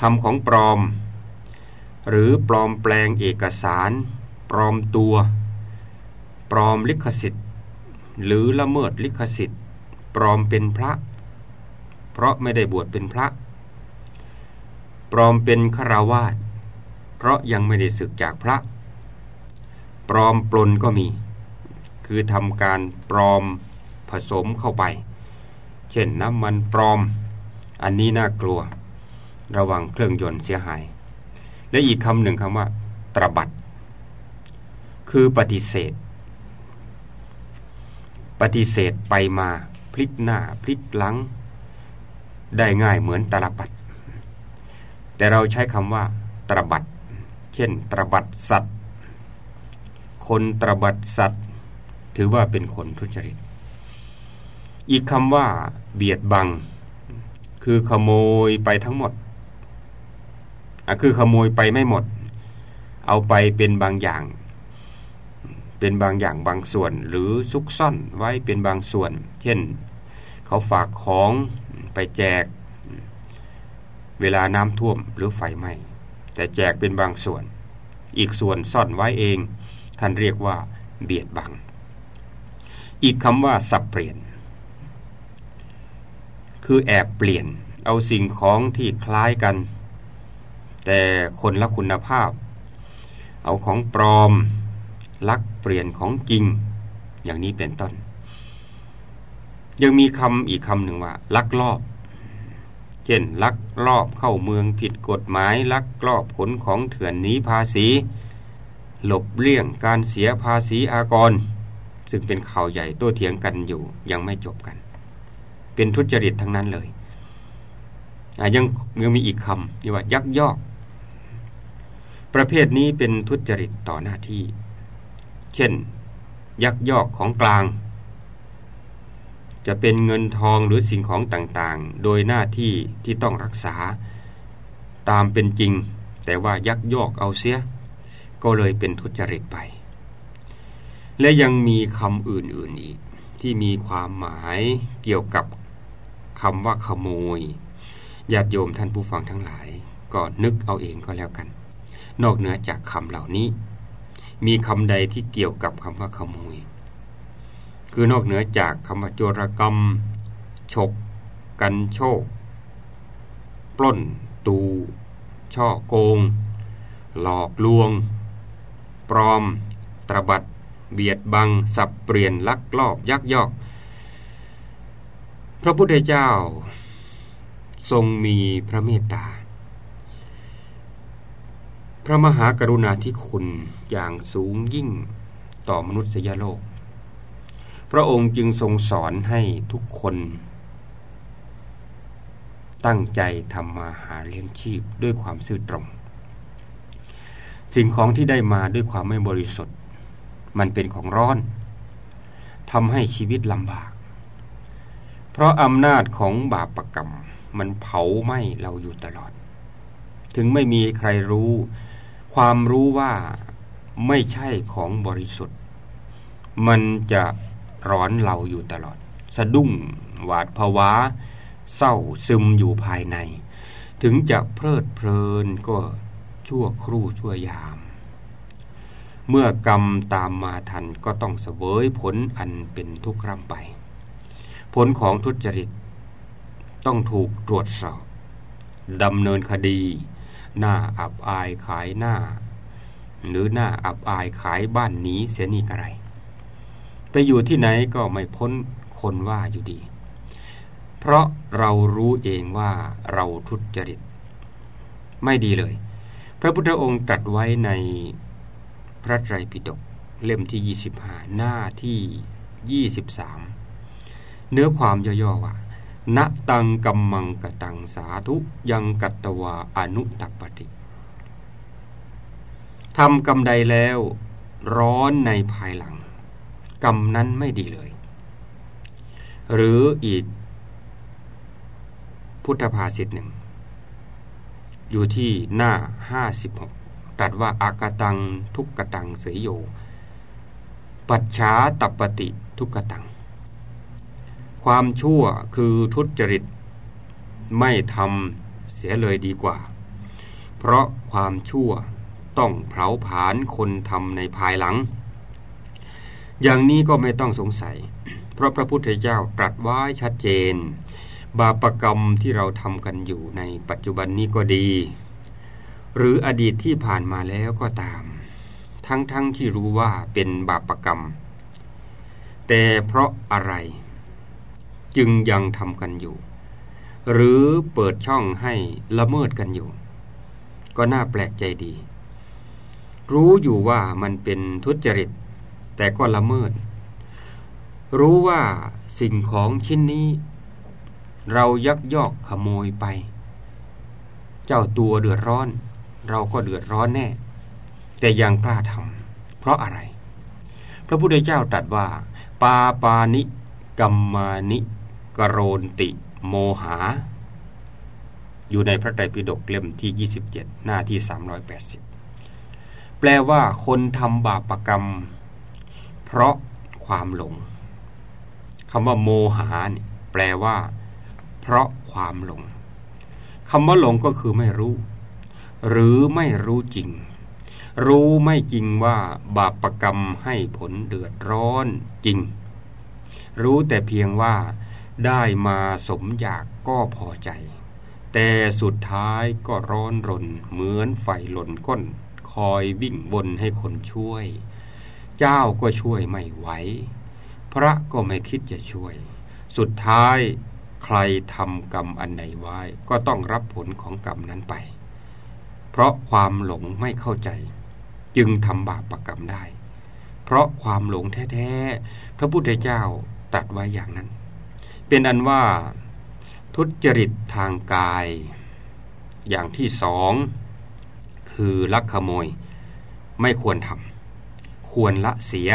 ทำของปลอม หรือปลอมแปลงเอกสาร ปลอมตัว ลอมลิขสิทธิ์ หรือละเมิดลิขสิทธิ์ ปลอมเป็นพระ เพราะไม่ได้บวชเป็นพระ ปลอมเป็นฆราวาสเพราะยังไม่ได้ศึกจากพระ ปลอมปลนก็มี คือทำการปลอมผสมเข้าไป เช่นน้ำมันปลอม อันนี้น่ากลัว ระวังเครื่องยนต์เสียหาย และอีกคำหนึ่งคำว่า ตรบัดคือปฏิเสธ ฏิเสธไปมาพลิกหน้าพลิกหลัง ได้ง่ายเหมือนตรบัดแต่เราใช้คำว่า ตรบัดเช่น ตรบัดสัตว์ คนตรบัดสัตว์ ถือว่าเป็นคนทุจริต อีกคำว่า เบียดบัง คือขโมยไปทั้งหมดอะคือขโมยไปไม่หมด เอาไปเป็นบางอย่าง เป็นบางอย่างบางส่วน หรือซุกซ่อนไว้เป็นบางส่วน เช่น เขาฝากของไปแจก เวลาน้ำท่วมหรือไฟไหม้แต่แจกเป็นบางส่วน อีกส่วนซ่อนไว้เอง ท่านเรียกว่าเบียดบัง อีกคำว่าสับเปลี่ยน คือแอบเปลี่ยนเอาสิ่งของที่คล้ายกัน แต่คนละคุณภาพ เอาของปลอม ลักเปลี่ยนของจริง อย่างนี้เป็นต้น ยังมีคำอีกคำหนึ่งว่า ลักลอบ เช่น ลักลอบเข้าเมืองผิดกฎหมาย ลักลอบขนของเถื่อนหนีภาษี หลบเลี่ยงการเสียภาษีอากร ซึ่งเป็นข่าวใหญ่โต้เถียงกันอยู่ยังไม่จบกัน เป็นทุจริตทั้งนั้นเลยยังยังมีอีกคำที่ว่ายักยอก ประเภทนี้เป็นทุจริตต่อหน้าที่ เช่น ยักยอกของกลาง จะเป็นเงินทองหรือสิ่งของต่างๆ โดยหน้าที่ที่ต้องรักษา ตามเป็นจริง แต่ว่ายักยอกเอาเสีย ก็เลยเป็นทุจริตไป และยังมีคำอื่นๆอีก ที่มีความหมายเกี่ยวกับคำว่าขโมยญาติโยมท่านผู้ฟังทั้งหลาย ก็นึกเอาเองก็แล้วกัน นอกเหนือจากคำเหล่านี้ มีคำใดที่เกี่ยวกับคำว่าขโมย คือนอกเหนือจากคำว่าโจรกรรม ฉก กันโชค ปล้น ตู ช่อโกง หลอกลวง ปลอม ตรบัด เบียดบัง สับเปลี่ยนลักลอบยักยอก พระพุทธเจ้า ทรงมีพระเมตตา พระมหากรุณาธิคุณอย่างสูงยิ่งต่อมนุษยโลก พระองค์จึงทรงสอนให้ทุกคน ตั้งใจทำมาหาเลี้ยงชีพด้วยความซื่อตรง สิ่งของที่ได้มาด้วยความไม่บริสุทธิ์ มันเป็นของร้อนทำให้ชีวิตลำบาก เพราะอำนาจของบาปประกรรมมันเผาไหม้เราอยู่ตลอด ถึงไม่มีใครรู้ ความรู้ว่าไม่ใช่ของบริสุทธิ์ มันจะร้อนเราอยู่ตลอด สะดุ้ง หวาดภาวะ เศร้าซึมอยู่ภายใน ถึงจะเพลิดเพลินก็ชั่วครู่ชั่วยาม เมื่อกรรมตามมาทันก็ต้องเสวยผลอันเป็นทุกข์ร่ำไป ผลของทุจริต ต้องถูกตรวจสอบดำเนินคดี หน้าอับอายขายหน้า หรือหน้าอับอายขายบ้านหนีเสียนี่กระไร ไปอยู่ที่ไหนก็ไม่พ้นคนว่าอยู่ดี เพราะเรารู้เองว่าเราทุจริต ไม่ดีเลย พระพุทธองค์ตรัสไว้ในพระไตรปิฎกเล่มที่ 25 หน้าที่ 23 เนื้อความย่อๆว่า ณตังกัมมังกตังสาธุยังกัตตวาอนุตัปปติทำกรรมใดแล้ว ร้อนในภายหลัง กรรมนั้นไม่ดีเลย หรืออีก พุทธภาษิตหนึ่ง อยู่ที่หน้าห้าสิบหกตัดว่าอากตังทุกกตังเสยโย ปัจฉาตัปปติทุกกตัง ความชั่วคือทุจริต ไม่ทำเสียเลยดีกว่า เพราะความชั่วต้องเผาผลาญคนทำในภายหลัง อย่างนี้ก็ไม่ต้องสงสัย เพราะพระพุทธเจ้าตรัสไว้ชัดเจน บาปรกรรมที่เราทำกันอยู่ในปัจจุบันนี้ก็ดี หรืออดีตที่ผ่านมาแล้วก็ตาม ทั้งๆทที่รู้ว่าเป็นบาปรกรรม แต่เพราะอะไร จึงยังทำกันอยู่ หรือเปิดช่องให้ละเมิดกันอยู่ ก็น่าแปลกใจดี รู้อยู่ว่ามันเป็นทุจริต แต่ก็ละเมิด รู้ว่าสิ่งของชิ้นนี้ เรายักยอกขโมยไป เจ้าตัวเดือดร้อน เราก็เดือดร้อนแน่ แต่ยังกล้าทำเพราะอะไร พระพุทธเจ้าตรัสว่า ปาปานิกัมมานิ กโรนติโมหา อยู่ในพระไตรปิฎกเล่มที่ 27 หน้าที่ 380 แปลว่าคนทำบาปรกรรม เพราะความหลงคำว่าโมหาเนี่ยแปลว่า เพราะความหลงคำว่าหลงก็คือไม่รู้ หรือไม่รู้จริง รู้ไม่จริงว่าบาปรกรรมให้ผลเดือดร้อนจริง รู้แต่เพียงว่า ได้มาสมอยากก็พอใจ แต่สุดท้ายก็ร้อนรนเหมือนไฟหล่นก้น คอยวิ่งบนให้คนช่วย เจ้าก็ช่วยไม่ไหวพระก็ไม่คิดจะช่วย สุดท้ายใครทำกรรมอันไหนไว้ก็ต้องรับผลของกรรมนั้นไป เพราะความหลงไม่เข้าใจ จึงทำบาปประกรรมได้ เพราะความหลงแท้ ๆ พระพุทธเจ้าตัดไว้อย่างนั้น เป็นอันว่า ทุจริตทางกาย อย่างที่สองคือลักขโมย ไม่ควรทำควรละเสีย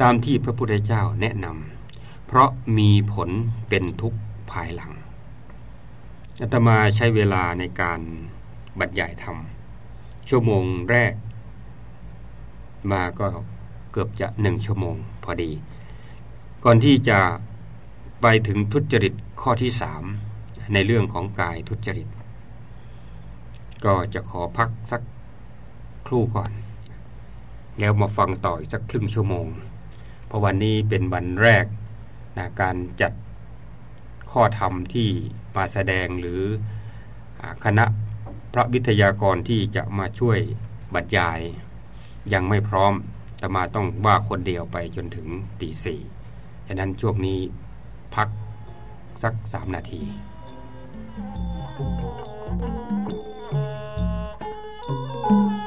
ตามที่พระพุทธเจ้าแนะนำเพราะมีผลเป็นทุกข์ภายหลังอาตมาใช้เวลาในการบรรยายธรรม ชั่วโมงแรก มาก็เกือบจะหนึ่งชั่วโมงพอดี ก่อนที่จะ ไปถึงทุจริตข้อที่สามในเรื่องของกายทุจริต ก็จะขอพักสักครู่ก่อน แล้วมาฟังต่ออีกสักครึ่งชั่วโมง เพราะวันนี้เป็นวันแรกนะการจัดข้อธรรมที่มาแสดงหรืออคณะพระวิทยากรที่จะมาช่วยบรรยาย ยังไม่พร้อมแต่มาต้องว่าคนเดียวไปจนถึงตีสี่ฉะนั้นช่วงนี้ พักสัก 3 นาทีうん。